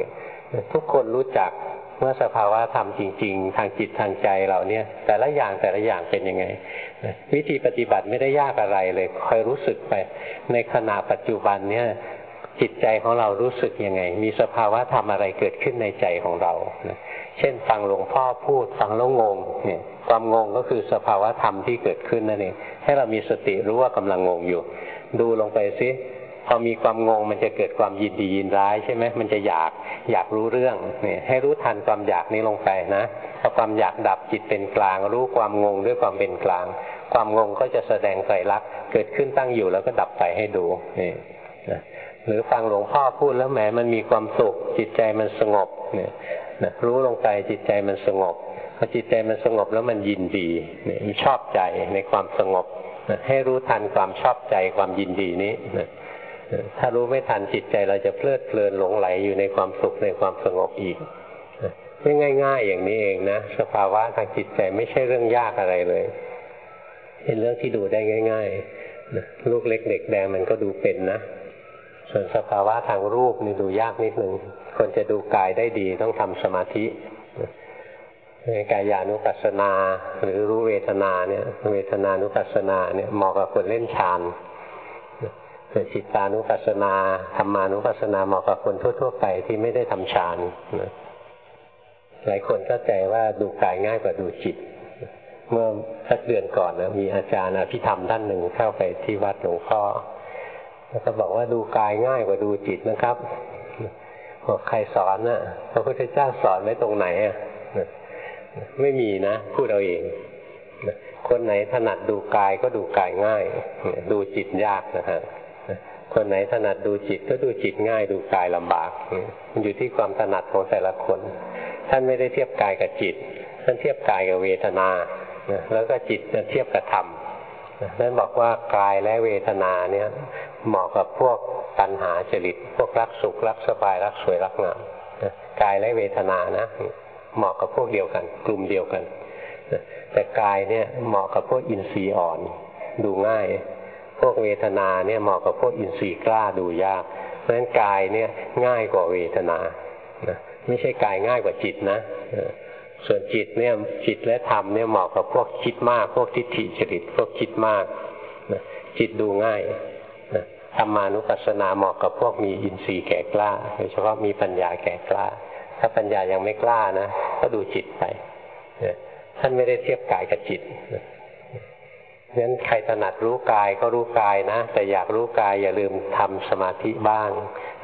ทุกคนรู้จักเมื่อสภาวะธรรมจริง ๆ ทางจิตทางใจเราเนี่ยแต่ละอย่างแต่ละอย่างเป็นยังไง วิธีปฏิบัติไม่ได้ยากอะไรเลยคอยรู้สึกไป ในขณะปัจจุบันเนี่ยจิตใจของเรารู้สึกยังไง มีสภาวะธรรมอะไรเกิดขึ้นในใจของเรา เช่นฟังหลวงพ่อพูดฟังแล้วงงเนี่ยความงงก็คือสภาวะธรรมที่เกิดขึ้นนั่นเองให้เรามีสติรู้ว่ากำลังงงอยู่ ดูลงไปซิ พอมีความงงมันจะเกิดความยินดียินร้ายใช่ไหมมันจะอยากอยากรู้เรื่องเนี่ยให้รู้ทันความอยากนี้ลงไปนะพอความอยากดับจิตเป็นกลาง รู้ความงงด้วยความเป็นกลาง ความงงก็จะแสดงไตรลักษณ์เกิดขึ้นตั้งอยู่แล้วก็ดับไปให้ดูนี่หรือฟังหลวงพ่อพูดแล้วแหมมันมีความสุข จิตใจมันสงบเนี่ยนะรู้ลงไปจิตใจมันสงบพอจิตใจมันสงบแล้วมันยินดีเนี่ยชอบใจในความสงบนะให้รู้ทันความชอบใจความยินดีนี้นะ ถ้ารู้ไม่ทันจิตใจเราจะเพลิดเพลินหลงไหลอยู่ในความสุขในความสงบอีกไม่ง่าย ๆ อย่างนี้เองนะสภาวะทางจิตใจไม่ใช่เรื่องยากอะไรเลย เป็นเรื่องที่ดูได้ง่ายๆลูกเล็กเด็กแดงมันก็ดูเป็นนะส่วนสภาวะทางรูปนี่ดูยากนิดหนึ่งคนจะดูกายได้ดีต้องทำสมาธิในกายานุปัสสนา หรือรู้เวทนาเนี่ย เวทนานุปัสสนาเนี่ยเหมาะกับคนเล่นฌาน ส่วนจิตานุปัสสนาธรรมานุปัสสนาเหมาะกับคนทั่ว ๆ ไปที่ไม่ได้ทำฌานนะหลายคนเข้าใจว่าดูกายง่ายกว่าดูจิต เมื่อสักเดือนก่อนนะมีอาจารย์อภิธรรมท่านหนึ่งเข้าไปที่วัดหลวงพ่อแล้วก็บอกว่าดูกายง่ายกว่าดูจิตนะครับบอกใครสอนนะ่ะพระพุทธเจ้าสอนไว้ตรงไหนอะไม่มีนะพูดเอาเองคนไหนถนัดดูกายก็ดูกายง่าย ดูจิตยากนะฮะ คนไหนถนัดดูจิตก็ดูจิตง่ายดูกายลำบากมันอยู่ที่ความถนัดของแต่ละคน ท่านไม่ได้เทียบกายกับจิต ท่านเทียบกายกับเวทนา แล้วก็จิตเทียบกับธรรมนั่นบอกว่ากายและเวทนาเนี่ยเหมาะกับพวกตัณหาจริต พวกรักสุขรักสบายรักสวยรักงามกายและเวทนานะ เหมาะกับพวกเดียวกัน กลุ่มเดียวกัน แต่กายเนี่ยเหมาะกับพวกอินทรีย์อ่อน ดูง่าย พวกเวทนาเนี่ยเหมาะกับพวกอินทรีย์กล้าดูยาก เพราะฉะนั้นกายเนี่ยง่ายกว่าเวทนาไม่ใช่กายง่ายกว่าจิตนะส่วนจิตเนี่ยจิตและธรรมเนี่ยเหมาะกับพวกคิดมาก พวกทิฏฐิจริตพวกคิดมากนะจิตดูง่ายนะธรรมานุปัสสนาเหมาะกับพวกมีอินทรีย์แก่กล้าโดยเฉพาะมีปัญญาแก่กล้า ถ้าปัญญายังไม่กล้านะก็ดูจิตไปนะท่านไม่ได้เทียบกายกับจิตนะ งั้นใครถนัดรู้กายก็รู้กายนะ แต่อยากรู้กายอย่าลืมทำสมาธิบ้าง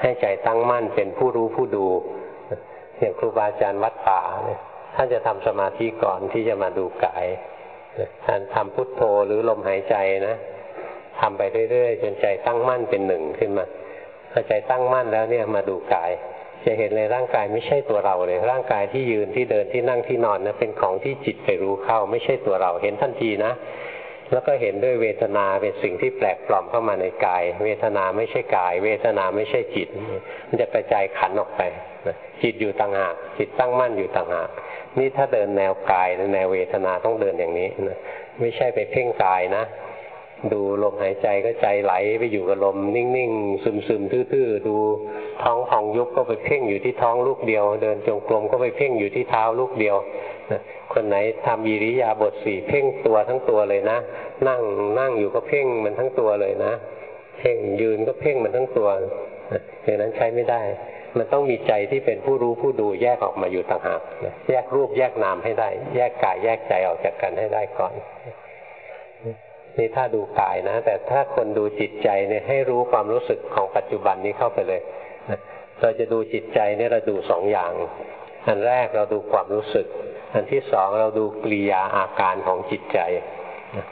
ให้ใจตั้งมั่นเป็นผู้รู้ผู้ดูอย่างครูบาอาจารย์วัดป่าเนี่ยท่านจะทำสมาธิก่อนที่จะมาดูกายท่านทำพุทโธหรือลมหายใจนะทำไปเรื่อยๆจนใจตั้งมั่นเป็นหนึ่งขึ้นมาพอใจตั้งมั่นแล้วเนี่ยมาดูกาย จะเห็นเลยร่างกายไม่ใช่ตัวเราเลย ร่างกายที่ยืนที่เดินที่นั่งที่นอนนะเป็นของที่จิตไปรู้เข้า ไม่ใช่ตัวเรา เห็นทันทีนะ แล้วก็เห็นด้วยเวทนาเป็นสิ่งที่แปลกปลอมเข้ามาในกาย เวทนาไม่ใช่กาย เวทนาไม่ใช่จิต มันจะกระจายขันออกไปจิตอยู่ต่างหากจิตตั้งมั่นอยู่ต่างหากนี่ถ้าเดินแนวกายแนวเวทนาต้องเดินอย่างนี้นะไม่ใช่ไปเพ่งกายนะ ดูลมหายใจก็ใจไหลไปอยู่กับลม นิ่งๆซึมๆทื่อๆดูท้องพองยุบก็ไปเพ่งอยู่ที่ท้องลูกเดียว เดินจงกรมก็ไปเพ่งอยู่ที่เท้าลูกเดียวนะ คนไหนทำยิริยาบทสี่เพ่งตัวทั้งตัวเลยนะ นั่งนั่งอยู่ก็เพ่งมันทั้งตัวเลยนะ เพ่งยืนก็เพ่งมันทั้งตัวอย่างนั้นใช้ไม่ได้ มันต้องมีใจที่เป็นผู้รู้ผู้ดูแยกออกมาอยู่ต่างหากแยกรูปแยกนามให้ได้ แยกกายแยกใจออกจากกันให้ได้ก่อนนี่ถ้าดูกายนะ แต่ถ้าคนดูจิตใจเนี่ยให้รู้ความรู้สึกของปัจจุบันนี้เข้าไปเลยเราจะดูจิตใจเนี่ยเราดูสองอย่าง อันแรกเราดูความรู้สึก อันที่สองเราดูกริยาอาการของจิตใจ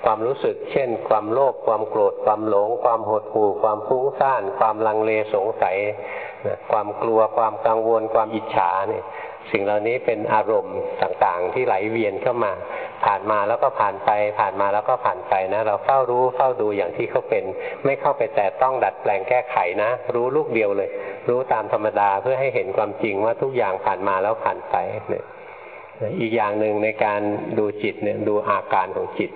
ความรู้สึกเช่น ความโลภความโกรธ ความหลง ความหดหู่ ความฟุ้งซ่าน ความลังเลสงสัยความกลัวความกังวล ความอิจฉาเนี่ยสิ่งเหล่านี้เป็นอารมณ์ต่างๆ ที่ไหลเวียนเข้ามา ผ่านมาแล้วก็ผ่านไป ผ่านมาแล้วก็ผ่านไปนะ เราเฝ้ารู้เฝ้าดูอย่างที่เขาเป็น ไม่เข้าไปแต่ต้องดัดแปลงแก้ไขนะ รู้ลูกเดียวเลย รู้ตามธรรมดาเพื่อให้เห็นความจริงว่าทุกอย่างผ่านมาแล้วผ่านไปเนี่ย อีกอย่างหนึ่งในการดูจิตเนี่ยดูอาการของจิต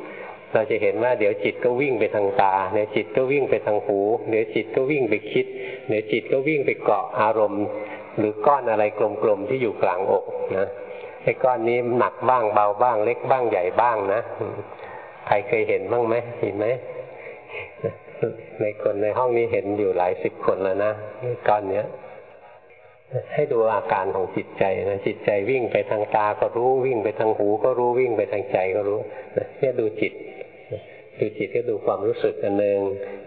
เราจะเห็นว่าเดี๋ยวจิตก็วิ่งไปทางตาเดี๋ยวจิตก็วิ่งไปทางหูเดี๋ยวจิตก็วิ่งไปคิดเดี๋ยวจิตก็วิ่งไปเกาะอารมณ์ หรือก้อนอะไรกลมๆที่อยู่กลางอกนะไอ้ก้อนนี้หนักบ้างเบาบ้าง เล็กบ้างใหญ่บ้างนะใครเคยเห็นบ้างไหมเห็นไหมในคนในห้องนี้เห็นอยู่หลายสิบคนแล้วนะก้อนเนี้ย ให้ดูอาการของจิตใจนะจิตใจวิ่งไปทางตาก็รู้วิ่งไปทางหู ก็รู้วิ่งไปทางใจก็รู้เนี่ยดูจิตดูจิตก็ดูความรู้สึกอันหนึ่ง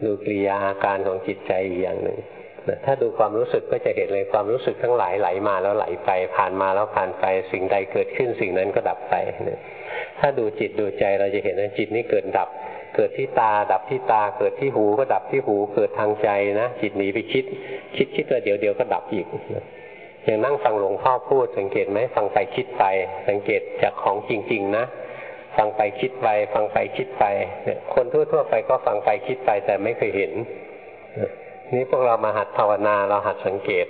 ดูกิริยาอาการของจิตใจอีกอย่างหนึ่งถ้าดูความรู้สึกก็จะเห็นเลยความรู้สึกทั้งหลายไหลมาแล้วไหลไป ผ่านมาแล้วผ่านไปสิ่งใดเกิดขึ้นสิ่งนั้นก็ดับไปถ้าดูจิตดูใจเราจะเห็นว่าจิตนี้เกิดดับ เกิดที่ตา ดับที่ตา เกิดที่หูก็ดับที่หู เกิดทางใจนะจิตหนีไปคิด คิดคิดแล้วเดี๋ยวเดี๋ยวก็ดับอีกอย่างนั่งฟังหลวงพ่อพูด สังเกตไหมฟังไปคิดไป สังเกตจากของจริง ๆ นะฟังไปคิดไป ฟังไปคิดไปเนี่ยคนทั่วๆไปก็ฟังไปคิดไปแต่ไม่เคยเห็นนี่พวกเรามาหัดภาวนาเราหัดสังเกต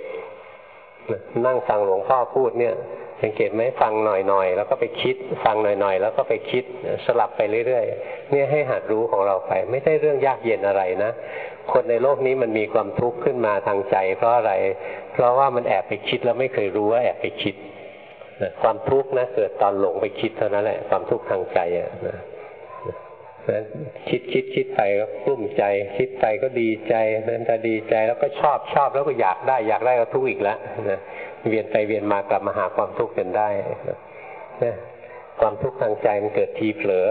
นั่งฟังหลวงพ่อพูดเนี่ย สังเกตไหมฟังหน่อยๆแล้วก็ไปคิด ฟังหน่อยๆ แล้วก็ไปคิดสลับไปเรื่อยๆเนี่ยให้หัดรู้ของเราไป ไม่ใช่เรื่องยากเย็นอะไรนะ คนในโลกนี้มันมีความทุกข์ขึ้นมาทางใจ เพราะอะไร เพราะว่ามันแอบไปคิดแล้วไม่เคยรู้ว่าแอบไปคิดความทุกข์นะเกิดตอนหลงไปคิดเท่านั้นแหละ ความทุกข์ทางใจอะนะคิดคิดคิดไปก็กลุ้มใจ คิดไปก็ดีใจนั้นจะดีใจแล้วก็ชอบชอบแล้วก็อยากได้ อยากได้ก็ทุกข์อีกแล้วนะ เวียนไปเวียนมากลับมาหาความทุกข์กันได้นะความทุกข์ทางใจมันเกิดทีเผลอ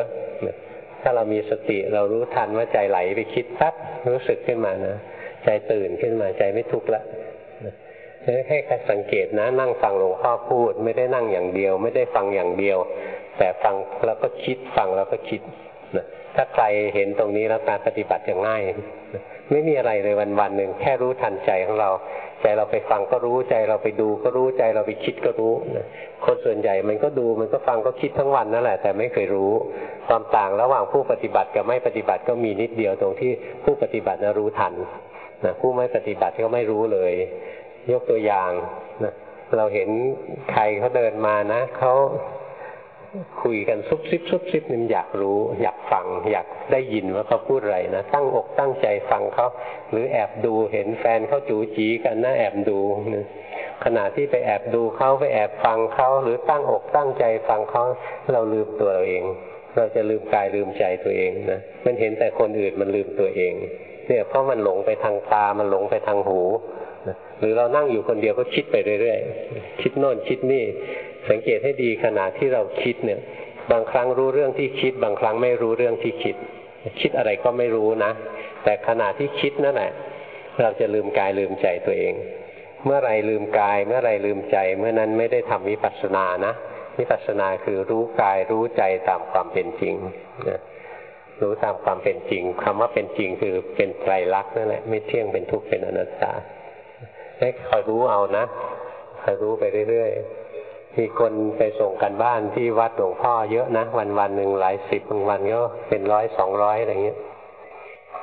ถ้าเรามีสติเรารู้ทันว่าใจไหลไปคิดปั๊บรู้สึกขึ้นมานะใจตื่นขึ้นมาใจไม่ทุกข์ละให้ใครสังเกตนะนั่งฟังหลวงพ่อพูด ไม่ได้นั่งอย่างเดียว ไม่ได้ฟังอย่างเดียว แต่ฟังแล้วก็คิดฟังแล้วก็คิดนะถ้าใครเห็นตรงนี้แล้วการปฏิบัติจะง่าย ไม่มีอะไรเลยวันวันหนึ่งแค่รู้ทันใจของเรา ใจเราไปฟังก็รู้ใจเราไปดูก็รู้ใจเราไปคิดก็รู้คนส่วนใหญ่มันก็ดูมันก็ฟังก็คิดทั้งวันนั่นแหละ แต่ไม่เคยรู้ ความต่างระหว่างผู้ปฏิบัติกับไม่ปฏิบัติก็มีนิดเดียวตรงที่ผู้ปฏิบัตินะรู้ทันนะผู้ไม่ปฏิบัติก็ไม่รู้เลย ยกตัวอย่างนะเราเห็นใครเขาเดินมานะเขา คุยกันซุบซิบซุบซิบนี่อยากรู้ อยากฟัง อยากได้ยินว่าเขาพูดอะไรนะตั้งอกตั้งใจฟังเขาหรือแอบดูเห็นแฟนเขาจูจีกันนะแอบดูนะขณะที่ไปแอบดูเขาไปแอบฟังเขาหรือตั้งอกตั้งใจฟังเขาเราลืมตัวเราเอง เราจะลืมกายลืมใจตัวเองนะมันเห็นแต่คนอื่นมันลืมตัวเอง เนี่ยเพราะมันหลงไปทางตามันหลงไปทางหูหรือเรานั่งอยู่คนเดียวก็คิดไปเรื่อยๆ คิดโน่นคิดนี่ สังเกตให้ดีขณะที่เราคิดเนี่ย บางครั้งรู้เรื่องที่คิด บางครั้งไม่รู้เรื่องที่คิด คิดอะไรก็ไม่รู้นะ แต่ขณะที่คิดนั่นแหละเราจะลืมกายลืมใจตัวเอง เมื่อไรลืมกาย เมื่อไรลืมใจ เมื่อนั้นไม่ได้ทำวิปัสสนานะวิปัสสนาคือรู้กายรู้ใจตามความเป็นจริงนะรู้ตามความเป็นจริงคำว่าเป็นจริงคือเป็นไตรลักษณ์นั่นแหละไม่เที่ยงเป็นทุกข์เป็นอนัตตาให้คอยรู้เอานะคอยรู้ไปเรื่อยๆ มีคนไปส่งกันบ้านที่วัดหลวงพ่อเยอะนะ วันวันหนึ่งหลายสิบบางวันก็เป็นร้อยสองร้อยอะไรเงี้ย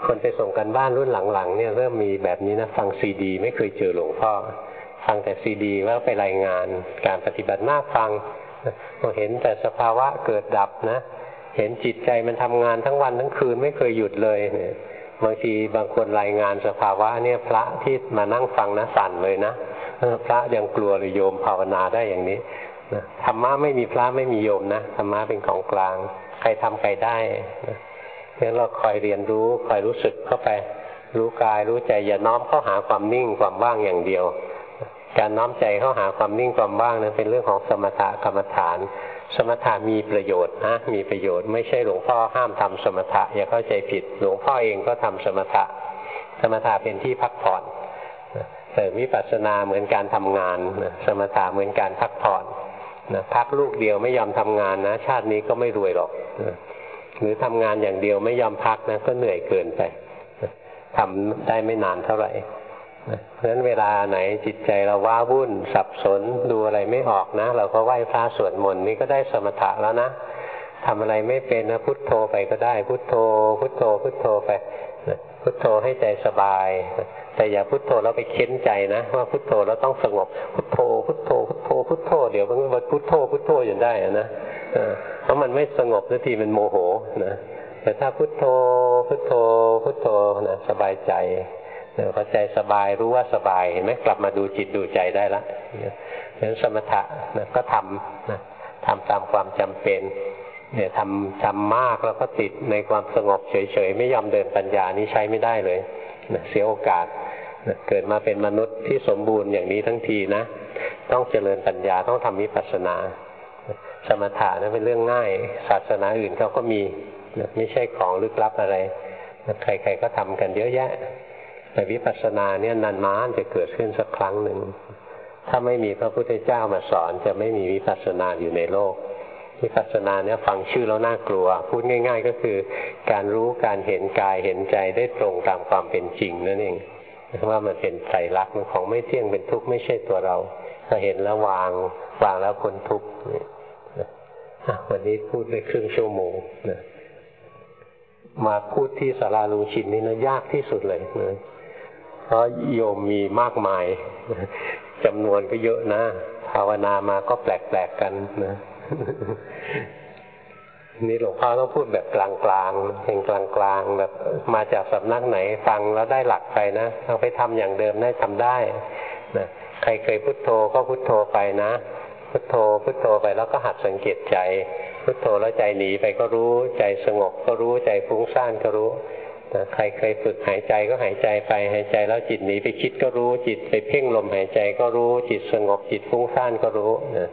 คนไปส่งกันบ้านรุ่นหลังๆเนี่ยเริ่มมีแบบนี้นะฟังซีดี ไม่เคยเจอหลวงพ่อ ฟังแต่ซีดีว่าไปรายงานการปฏิบัติหน้าฟังพอเห็นแต่สภาวะเกิดดับนะ เห็นจิตใจมันทำงานทั้งวันทั้งคืนไม่เคยหยุดเลยเนี่ย บางทีบางคนรายงานสภาวะเนี่ยพระที่มานั่งฟังนะสั่นเลยนะพระยังกลัวหรือโยมภาวนาได้อย่างนี้ธรรมะไม่มีพระไม่มีโยมนะธรรมะเป็นของกลาง ใครทำใครได้งั้นเราคอยเรียนรู้คอยรู้สึกเข้าไป รู้กายรู้ใจอย่าน้อมเข้าหาความนิ่งความว่างอย่างเดียว การน้อมใจเข้าหาความนิ่งความว่างนั้นเป็นเรื่องของสมถะกรรมฐาน สมถะมีประโยชน์นะมีประโยชน์ไม่ใช่หลวงพ่อห้ามทำสมถะอย่าเข้าใจผิด หลวงพ่อเองก็ทำสมถะ สมถะเป็นที่พักผ่อนแต่วิปัสสนาเหมือนการทำงานสมถะเหมือนการพักผ่อนนะพักลูกเดียวไม่ยอมทำงานนะ ชาตินี้ก็ไม่รวยหรอกหรือทำงานอย่างเดียวไม่ยอมพักนะก็เหนื่อยเกินไปทำได้ไม่นานเท่าไหร่ เพราะฉะนั้นเวลาไหนจิตใจเราว้าวุ่น สับสนดูอะไรไม่ออกนะ เราก็ไหว้พระสวดมนต์นี่ก็ได้สมถะแล้วนะทำอะไรไม่เป็นนะพุทโธไปก็ได้ พุทโธ พุทโธ พุทโธไปพุทโธให้ใจสบาย แต่อย่าพุทโธแล้วไปเค้นใจนะว่าพุทโธแล้วต้องสงบ พุทโธ พุทโธ พุทโธ พุทโธเดี๋ยวมันพุทโธพุทโธอยู่ได้นะเพราะมันไม่สงบนาทีมันโมโหนะแต่ถ้าพุทโธ พุทโธ พุทโธนะสบายใจ พอใจสบายรู้ว่าสบายเห็นไหมกลับมาดูจิตดูใจได้ละเพราะฉะนั้นสมถะนะก็ทำนะทำตามความจำเป็นเนี่ยทำทำมากแล้วก็ติดในความสงบเฉยๆ ไม่ยอมเดินปัญญานี้ใช้ไม่ได้เลยนะเสียโอกาสนะเกิดมาเป็นมนุษย์ที่สมบูรณ์อย่างนี้ทั้งทีนะ ต้องเจริญปัญญาต้องทำวิปัสสนา สมถะนะเป็นเรื่องง่าย ศาสนาอื่นเขาก็มีนะไม่ใช่ของลึกลับอะไรนะใครๆก็ทำกันเยอะแยะ แต่วิปัสสนาเนี่ยนานๆจะเกิดขึ้นสักครั้งหนึ่ง ถ้าไม่มีพระพุทธเจ้ามาสอนจะไม่มีวิปัสสนาอยู่ในโลก วิปัสสนาเนี่ยฟังชื่อแล้วน่ากลัว พูดง่าย ๆ ก็คือ การรู้การเห็นกายเห็นใจได้ตรงตามความเป็นจริงนั่นเองว่ามันเป็นไตรลักษณ์ของไม่เที่ยงเป็นทุกข์ไม่ใช่ตัวเราถ้าเห็นแล้ววางวางแล้วคนทุกข์วันนี้พูดได้ครึ่งชั่วโมงนะมาพูดที่สาราลุงชินนี่นะยากที่สุดเลยนะ เพราะโยมมีมากมายจำนวนก็เยอะนะ ภาวนามาก็แปลกๆกันนะนี่หลวงพ่อต้องพูดแบบกลางๆเพลงกลางๆแบบมาจากสำนักไหนฟังแล้วได้หลักไปนะเอาไปทำอย่างเดิมได้ทำได้นะใครเคยพุโทโธก็พุโทโธไปนะ พุโทโธพุโทโธไปแล้วก็หัดสังเกตใจ พุโทโธแล้วใจหนีไปก็รู้ ใจสงบก็รู้ใจฟุ้งซ่านก็รู้ นะใครเคยฝึกหายใจก็หายใจไปหายใจแล้วจิตหนีไปคิดก็รู้จิตไปเพ่งลมหายใจก็รู้จิตสงบจิตฟุ้งซ่านก็รู้นะ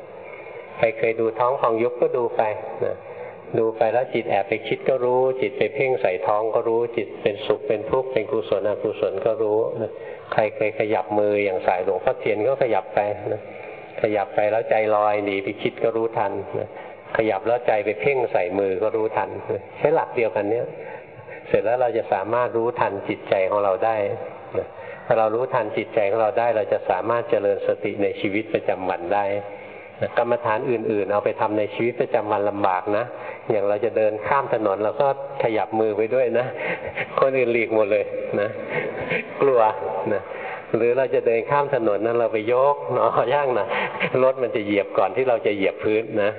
ใครเคยดูท้องของยุบก็ดูไปนะดูไปแล้วจิตแอบไปคิดก็รู้ จิตไปเพ่งใส่ท้องก็รู้ จิตเป็นสุขเป็นทุกข์เป็นกุศลอกุศลก็รู้นะใครเคยขยับมืออย่างสายหลวงพ่อเทียนก็ขยับไปนะขยับไปแล้วใจลอยหนีไปคิดก็รู้ทันนะขยับแล้วใจไปเพ่งใส่มือก็รู้ทัน ใช้หลักเดียวกันเนี้ย เสร็จแล้วเราจะสามารถรู้ทันจิตใจของเราได้นะถ้าเรารู้ทันจิตใจของเราได้ เราจะสามารถเจริญสติในชีวิตประจำวันได้กรรมฐานอื่นๆ เอาไปทำในชีวิตประจำวันลำบากนะ อย่างเราจะเดินข้ามถนนเราก็ขยับมือไปด้วยนะ คนอื่นหลีกหมดเลยนะ กลัวนะหรือเราจะเดินข้ามถนนนั้นเราไปยกเนาะย่างนะรถมันจะเหยียบก่อนที่เราจะเหยียบพื้นนะ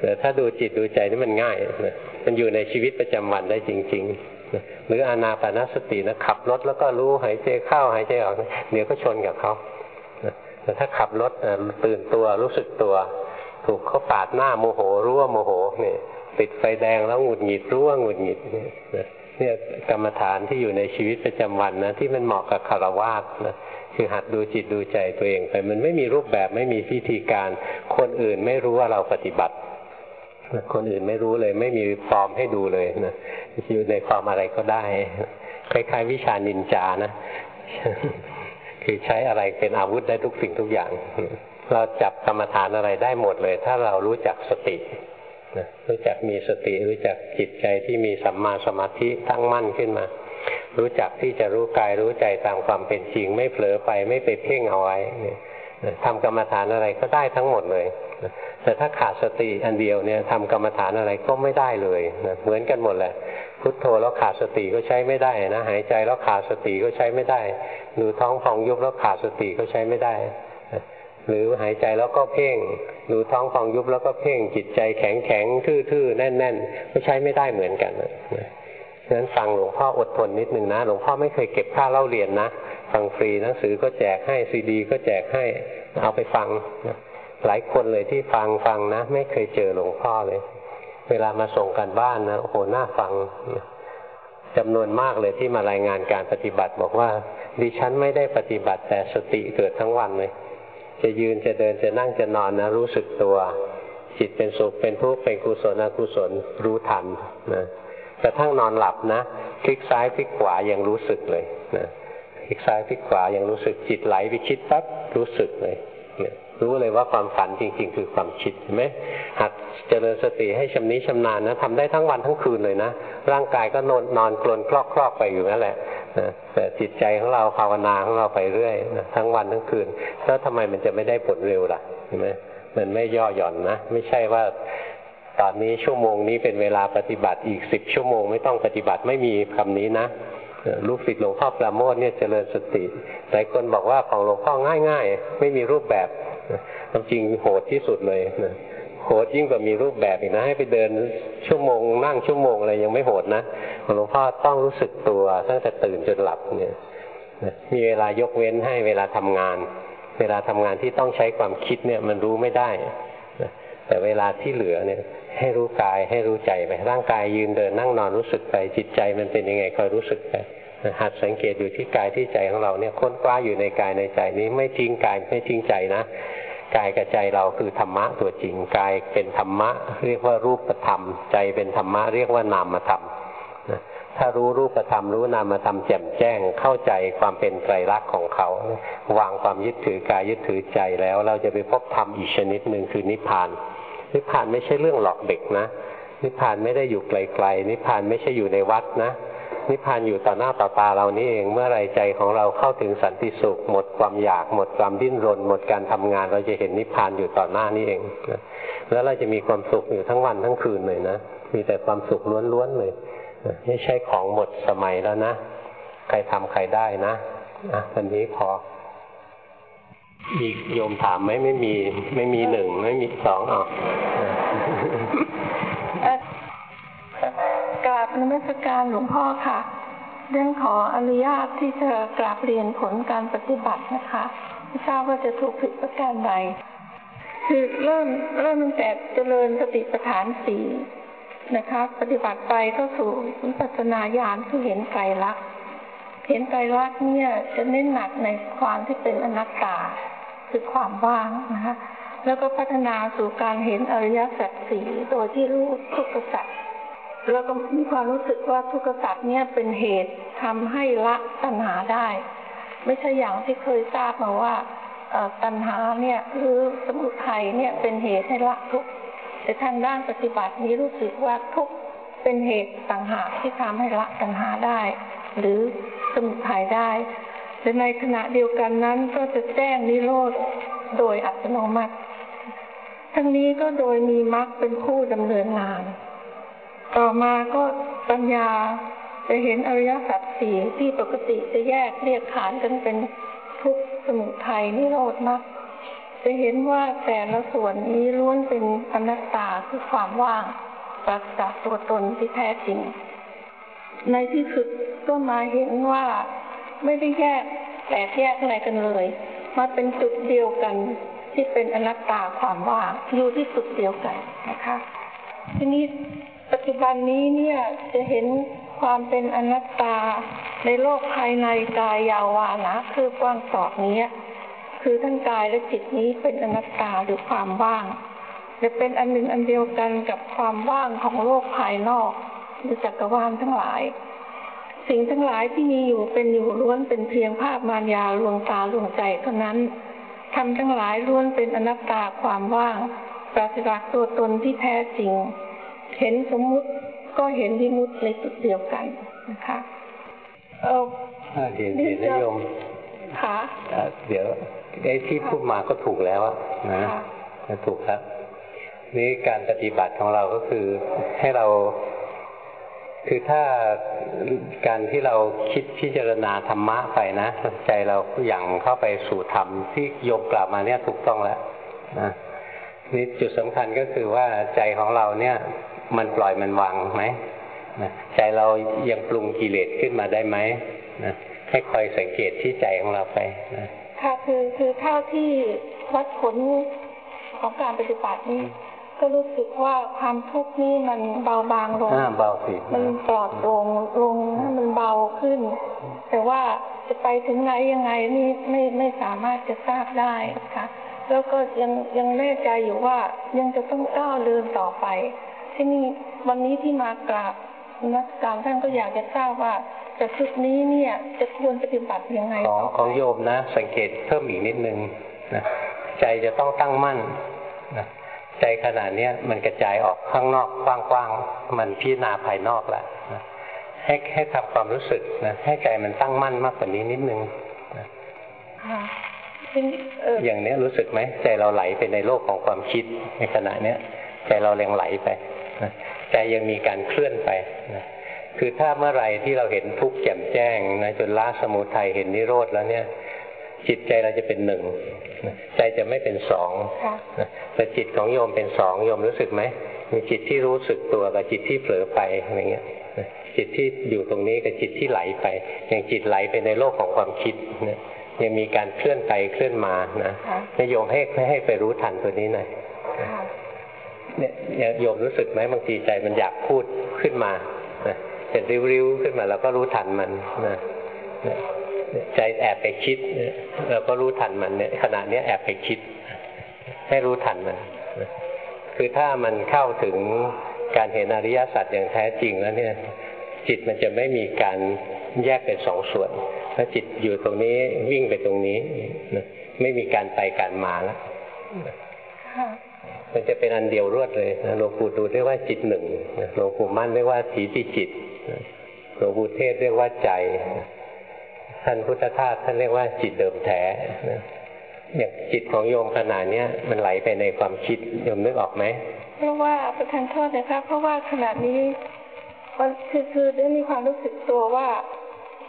แต่ถ้าดูจิตดูใจนี่มันง่ายนะ มันอยู่ในชีวิตประจำวันได้จริงๆ หรืออานาปานสตินะขับรถแล้วก็รู้หายใจเข้าหายใจออกเดี๋ยวก็ชนกับเขาแต่ถ้าขับรถตื่นตัวรู้สึกตัว ถูกเขาปาดหน้าโมโหรู้ว่าโมโหเนี่ยติดไฟแดงแล้วหงุดหงิดรู้ว่าหงุดหงิดเนี่ยกรรมฐานที่อยู่ในชีวิตประจำวันนะที่มันเหมาะกับฆราวาสนะคือหัดดูจิตดูใจตัวเองไปมันไม่มีรูปแบบไม่มีพิธีการ คนอื่นไม่รู้ว่าเราปฏิบัติ คนอื่นไม่รู้เลย ไม่มีฟอร์มให้ดูเลยนะอยู่ในฟอร์มอะไรก็ได้ คล้ายๆ วิชานินจานะ คือใช้อะไรเป็นอาวุธได้ทุกสิ่งทุกอย่าง เราจับกรรมฐานอะไรได้หมดเลย ถ้าเรารู้จักสติรู้จักมีสติรู้จักจิตใจที่มีสัมมาสมาธิตั้งมั่นขึ้นมา รู้จักที่จะรู้กายรู้ใจตามความเป็นจริง ไม่เผลอไปไม่ไปเพ่งเอาไว้ทำกรรมฐานอะไรก็ได้ทั้งหมดเลย แต่ถ้าขาดสติอันเดียวเนี่ยทำกรรมฐานอะไรก็ไม่ได้เลยเหมือนกันหมดแหละ พุทโธแล้วขาดสติก็ใช้ไม่ได้นะหายใจแล้วขาดสติก็ใช้ไม่ได้ดูท้องพองยุบแล้วขาดสติก็ใช้ไม่ได้หรือหายใจแล้วก็เพ่งดูท้องพองยุบแล้วก็เพ่งจิตใจแข็งแข็งทื่อๆแน่นๆก็ใช้ไม่ได้เหมือนกันนะฉะนั้นฟังหลวงพ่ออดทนนิดนึงนะหลวงพ่อไม่เคยเก็บค่าเล่าเรียนนะฟังฟรีหนังสือก็แจกให้ซีดี ก็แจกให้เอาไปฟังนะ หลายคนเลยที่ฟังฟังนะ ไม่เคยเจอหลวงพ่อเลย เวลามาส่งกันบ้านนะโอ้โหน่าฟังจำนวนมากเลยที่มารายงานการปฏิบัติบอกว่า ดิฉันไม่ได้ปฏิบัติแต่สติเกิดทั้งวันเลย จะยืนจะเดินจะนั่งจะนอนนะ รู้สึกตัว จิตเป็นสุขเป็นทุกข์เป็นกุศลอกุศลรู้ทันนะกระทั่งนอนหลับนะพลิกซ้ายพลิกขวายังรู้สึกเลยนะพลิกซ้ายพลิกขวายังรู้สึกจิตไหลไปคิดปั๊บรู้สึกเลย รู้เลยว่าความฝันจริง ๆ คือความคิดเห็นไหมหัดเจริญสติให้ชำนิชำนาญนะทำได้ทั้งวันทั้งคืนเลยนะ ร่างกายก็นอนนอนกลนคลอกคลอกไปอยู่นั่นแหละนะแต่จิตใจของเราภาวนาของเราไปเรื่อยนะทั้งวันทั้งคืนแล้วทำไมมันจะไม่ได้ผลเร็วล่ะเห็นไหมมันไม่ย่อหย่อนนะ ไม่ใช่ว่าตอนนี้ชั่วโมงนี้เป็นเวลาปฏิบัติอีกสิบชั่วโมงไม่ต้องปฏิบัติไม่มีคำนี้นะลูกศิษย์หลวงพ่อปราโมทเนี่ยเจริญสติหลายคนบอกว่าของหลวงพ่อง่าย ๆ ไม่มีรูปแบบ ความจริงโหดที่สุดเลยนะโหดยิ่งกว่ามีรูปแบบอีกนะ ให้ไปเดินชั่วโมง นั่งชั่วโมงอะไรยังไม่โหดนะหลวงพ่อต้องรู้สึกตัวตั้งแต่ตื่นจนหลับเนี่ยมีเวลายกเว้นให้เวลาทำงาน เวลาทำงานที่ต้องใช้ความคิดเนี่ยมันรู้ไม่ได้แต่เวลาที่เหลือเนี่ยให้รู้กายให้รู้ใจไปร่างกายยืนเดินนั่งนอนรู้สึกไปจิตใจมันเป็นยังไงคอยรู้สึกไปหัดสังเกตอยู่ที่กายที่ใจของเราเนี่ยค้นคว้าอยู่ในกายในใจนี้ไม่ทิ้งกายไม่ทิ้งใจนะ กายกับใจเราคือธรรมะตัวจริงกายเป็นธรรมะ เรียกว่ารูปธรรม ใจเป็นธรรมะเรียกว่านามธรรมถ้ารู้รูปธรรมรู้นามธรรมแจ่มแจ้งเข้าใจความเป็นไตรลักษณ์ของเขา วางความยึดถือกายยึดถือใจแล้ว เราจะไปพบธรรมอีกชนิดหนึ่งคือนิพพาน นิพพานไม่ใช่เรื่องหลอกเด็กนะ นิพพานไม่ได้อยู่ไกลๆนิพพานไม่ใช่อยู่ในวัดนะ นิพพานอยู่ต่อหน้าต่อตาเรานี่เองเมื่อไรใจของเราเข้าถึงสันติสุข หมดความอยาก หมดความดิ้นรน หมดการทำงาน เราจะเห็นนิพพานอยู่ต่อหน้านี่เองแล้วเราจะมีความสุขอยู่ทั้งวันทั้งคืนเลยนะมีแต่ความสุขล้วนๆเลยไม่ใช่ของหมดสมัยแล้วนะใครทำใครได้นะอะวันนี้พอมีกโยมถามไหมไม่มี ไม่มีหนึ่งไม่มีสองอะ ราบนมัสการหลวงพ่อค่ะเรื่องขออนุญาตที่จะกราบเรียนผลการปฏิบัตินะคะไม่ทราบว่าจะถูกผิดประการใด คือเริ่มเริ่มตั้งแต่เจริญสติปัฏฐานสี่นะคะ ปฏิบัติไปก็สู่วิปัสสนาญาณที่เห็นไตรลักษณ์เห็นไตรลักษณ์เนี่ยจะเน้นหนักในความที่เป็นอนัตตาคือความว่างนะคะแล้วก็พัฒนาสู่การเห็นอริยสัจสี่โดยที่รู้ทุกขสัจ แล้วก็มีความรู้สึกว่าทุกขสัจเนี่ยเป็นเหตุทำให้ละตัณหาได้ ไม่ใช่อย่างที่เคยทราบมาว่าตัณหาเนี่ยหรือสมุทัยเนี่ยเป็นเหตุให้ละทุกแต่ทางด้านปฏิบัตินี้รู้สึกว่าทุกเป็นเหตุต่างหากที่ทำให้ละตัณหาได้ หรือสมุทัยได้แต่ในขณะเดียวกันนั้นก็จะแจ้งนิโรธโดยอัตโนมัติ ทั้งนี้ก็โดยมีมรรคเป็นผู้ดำเนินงาน ต่อมาก็ปัญญาจะเห็นอริยสัจสี่ที่ปกติจะแยกเรียกขานกันเป็นทุกสมุทัยนิโรธมรรคจะเห็นว่าแต่ละส่วนนี้ล้วนเป็นอนัตตาคือความว่างปราศจากตัวตนที่แท้จริง ในที่สุดก็มาเห็นว่าไม่ได้แยกแตกแยกอะไรกันเลยมาเป็นจุดเดียวกันที่เป็นอนัตตาความว่างอยู่ที่สุดเดียวกันนะคะทีนี้ ปัจจุบันนี้เนี่ยจะเห็นความเป็นอนัตตาในโลกภายในกายยาวานะคือกว้างศอกนี้คือทั้งกายและจิตนี้เป็นอนัตตาหรือความว่างจะเป็นอันหนึ่งอันเดียวกันกับความว่างของโลกภายนอกหรือจักรวาลทั้งหลาย สิ่งทั้งหลายที่มีอยู่เป็นอยู่ล้วนเป็นเพียงภาพมารยาลวงตาลวงใจเท่านั้นทำทั้งหลายล้วนเป็นอนัตตาความว่างปราศจากตัวตนที่แท้จริง เห็นสมมุติก็เห็นวิมุตในจุดเดียวกันนะคะเออเดี๋ยวเดี๋ยวนิยมค่ะเดี๋ยวไอ้ที่พูดมาก็ถูกแล้วนะถูกครับนี่การปฏิบัติของเราก็คือให้เรา คือถ้าการที่เราคิดพิจารณาธรรมะไปนะใจเราอย่างเข้าไปสู่ธรรมที่โยมกล่าวมาเนี่ยถูกต้องแล้วนะ นี่จุดสำคัญก็คือว่าใจของเราเนี่ย มันปล่อยมันวางไหมนะใจเรายังปรุงกิเลสขึ้นมาได้ไหมนะให้คอยสังเกตที่ใจของเราไปนะค่ะคือคือเท่าที่วัดผลของการปฏิบัตินี้ก็รู้สึกว่าความทุกข์นี่มันเบาบางลงเบาสิมันปลอดลงลงมันเบาขึ้น แต่ว่าจะไปถึงไหนยังไงนี่ไม่ไม่สามารถจะทราบได้ค่ะ แล้วก็ยังยังแน่ใจอยู่ว่ายังจะต้องก้าวเดินต่อไป ที่นี่วันนี้ที่มากราบนักการท่านก็อยากจะทราบว่าแต่ชุดนี้เนี่ยจะควรปฏิบัติยังไงของของโยมนะ สังเกตเพิ่มอีกนิดนึงนะใจจะต้องตั้งมั่นนะใจขนาดเนี้ยมันกระจายออกข้างนอกกว้างๆมันพิจารณาภายนอกแล้วนะให้ให้ทำความรู้สึกนะให้ใจมันตั้งมั่นมากกว่านี้นิดนึงนะค่ะเป็นเออ อย่างเนี้ยรู้สึกไหมใจเราไหลไปในโลกของความคิดในขณะเนี้ยใจเราแรงไหลไปนะใจยังมีการเคลื่อนไปนะคือถ้าเมื่อไหรที่เราเห็นทุกข์แจ่มแจ้งนะจนละสมุทัยเห็นนิโรธแล้วเนี่ย จิตใจเราจะเป็นหนึ่งนะใจจะไม่เป็นสองค่ะนะแต่จิตของโยมเป็นสองโยมรู้สึกไหมมีจิตที่รู้สึกตัวกับจิตที่เผลอไปอะไรเงี้ยนะจิตที่อยู่ตรงนี้กับจิตที่ไหลไป อย่างจิตไหลไปในโลกของความคิดนะ ยังมีการเคลื่อนไปเคลื่อนมานะค่ะให้โยมให้ให้ไปรู้ทันตัวนี้หน่อยค่ะเนี่ยโยมรู้สึกไหมบางทีใจมันอยากพูดขึ้นมานะเป็นริ้วๆขึ้นมาเราก็รู้ทันมันนะเนี่ยใจแอบไปคิดเนี่ยเราก็รู้ทันมันเนี่ยขณะเนี้ยแอบไปคิด ให้รู้ทันมันนะคือถ้ามันเข้าถึงการเห็นอริยสัจอย่างแท้จริงแล้วเนี่ย จิตมันจะไม่มีการแยกเป็นสองส่วน ถ้าจิตอยู่ตรงนี้วิ่งไปตรงนี้นะไม่มีการไปการมาแล้วค่ะมันจะเป็นอันเดียวรวดเลยนะหลวงปู่ดูเรียกว่าจิตหนึ่งนะหลวงปู่มั่นเรียกว่าถีติจิตนะหลวงปู่เทศเรียกว่าใจนะท่านพุทธทาสท่านเรียกว่าจิตเดิมแท้นะอย่างจิตของโยมขนาดเนี้ยมันไหลไปในความคิดโยมนึกออกไหมเพราะว่าประทานโทษนะคะเพราะว่าขณะนี้มันคือคือได้มีความรู้สึกตัวว่า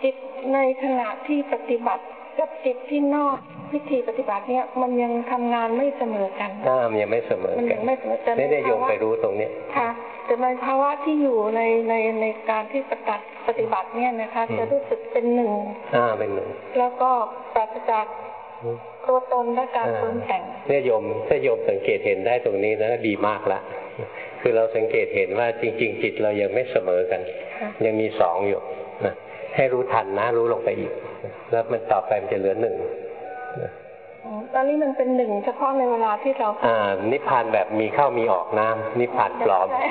จิตในขณะที่ปฏิบัติกับจิตที่นอกพิธีปฏิบัติเนี่ยมันยังทำงานไม่เสมอกันหน้ามันยังไม่เสมอมันกัยันงไม่เสมอกันนี่ได้โยมไปรู้ตรงนี้ค่ะ แต่ในภาวะที่อยู่ในในในการที่ปฏิบัติปฏิบัติเนี่ยนะคะอืมจะรู้สึกเป็นหนึ่งอ่าเป็นหนึ่งแล้วก็ปราศจากตัวตนและการปรุงแต่งเนี่ยโยมถ้าโยมสังเกตเห็นได้ตรงนี้นะดีมากละคือเราสังเกตเห็นว่าจริง ๆ จิตเรายังไม่เสมอกันค่ะยังมีสองอยู่นะ ให้รู้ทันนะ รู้ลงไปอีกนะแล้วมันต่อไปมันจะเหลือหนึ่งนะอืมตอนนี้มันเป็นหนึ่งเฉพาะในเวลาที่เรา อ่า นิพพานแบบมีเข้ามีออกนะนิพพานปลอมใช่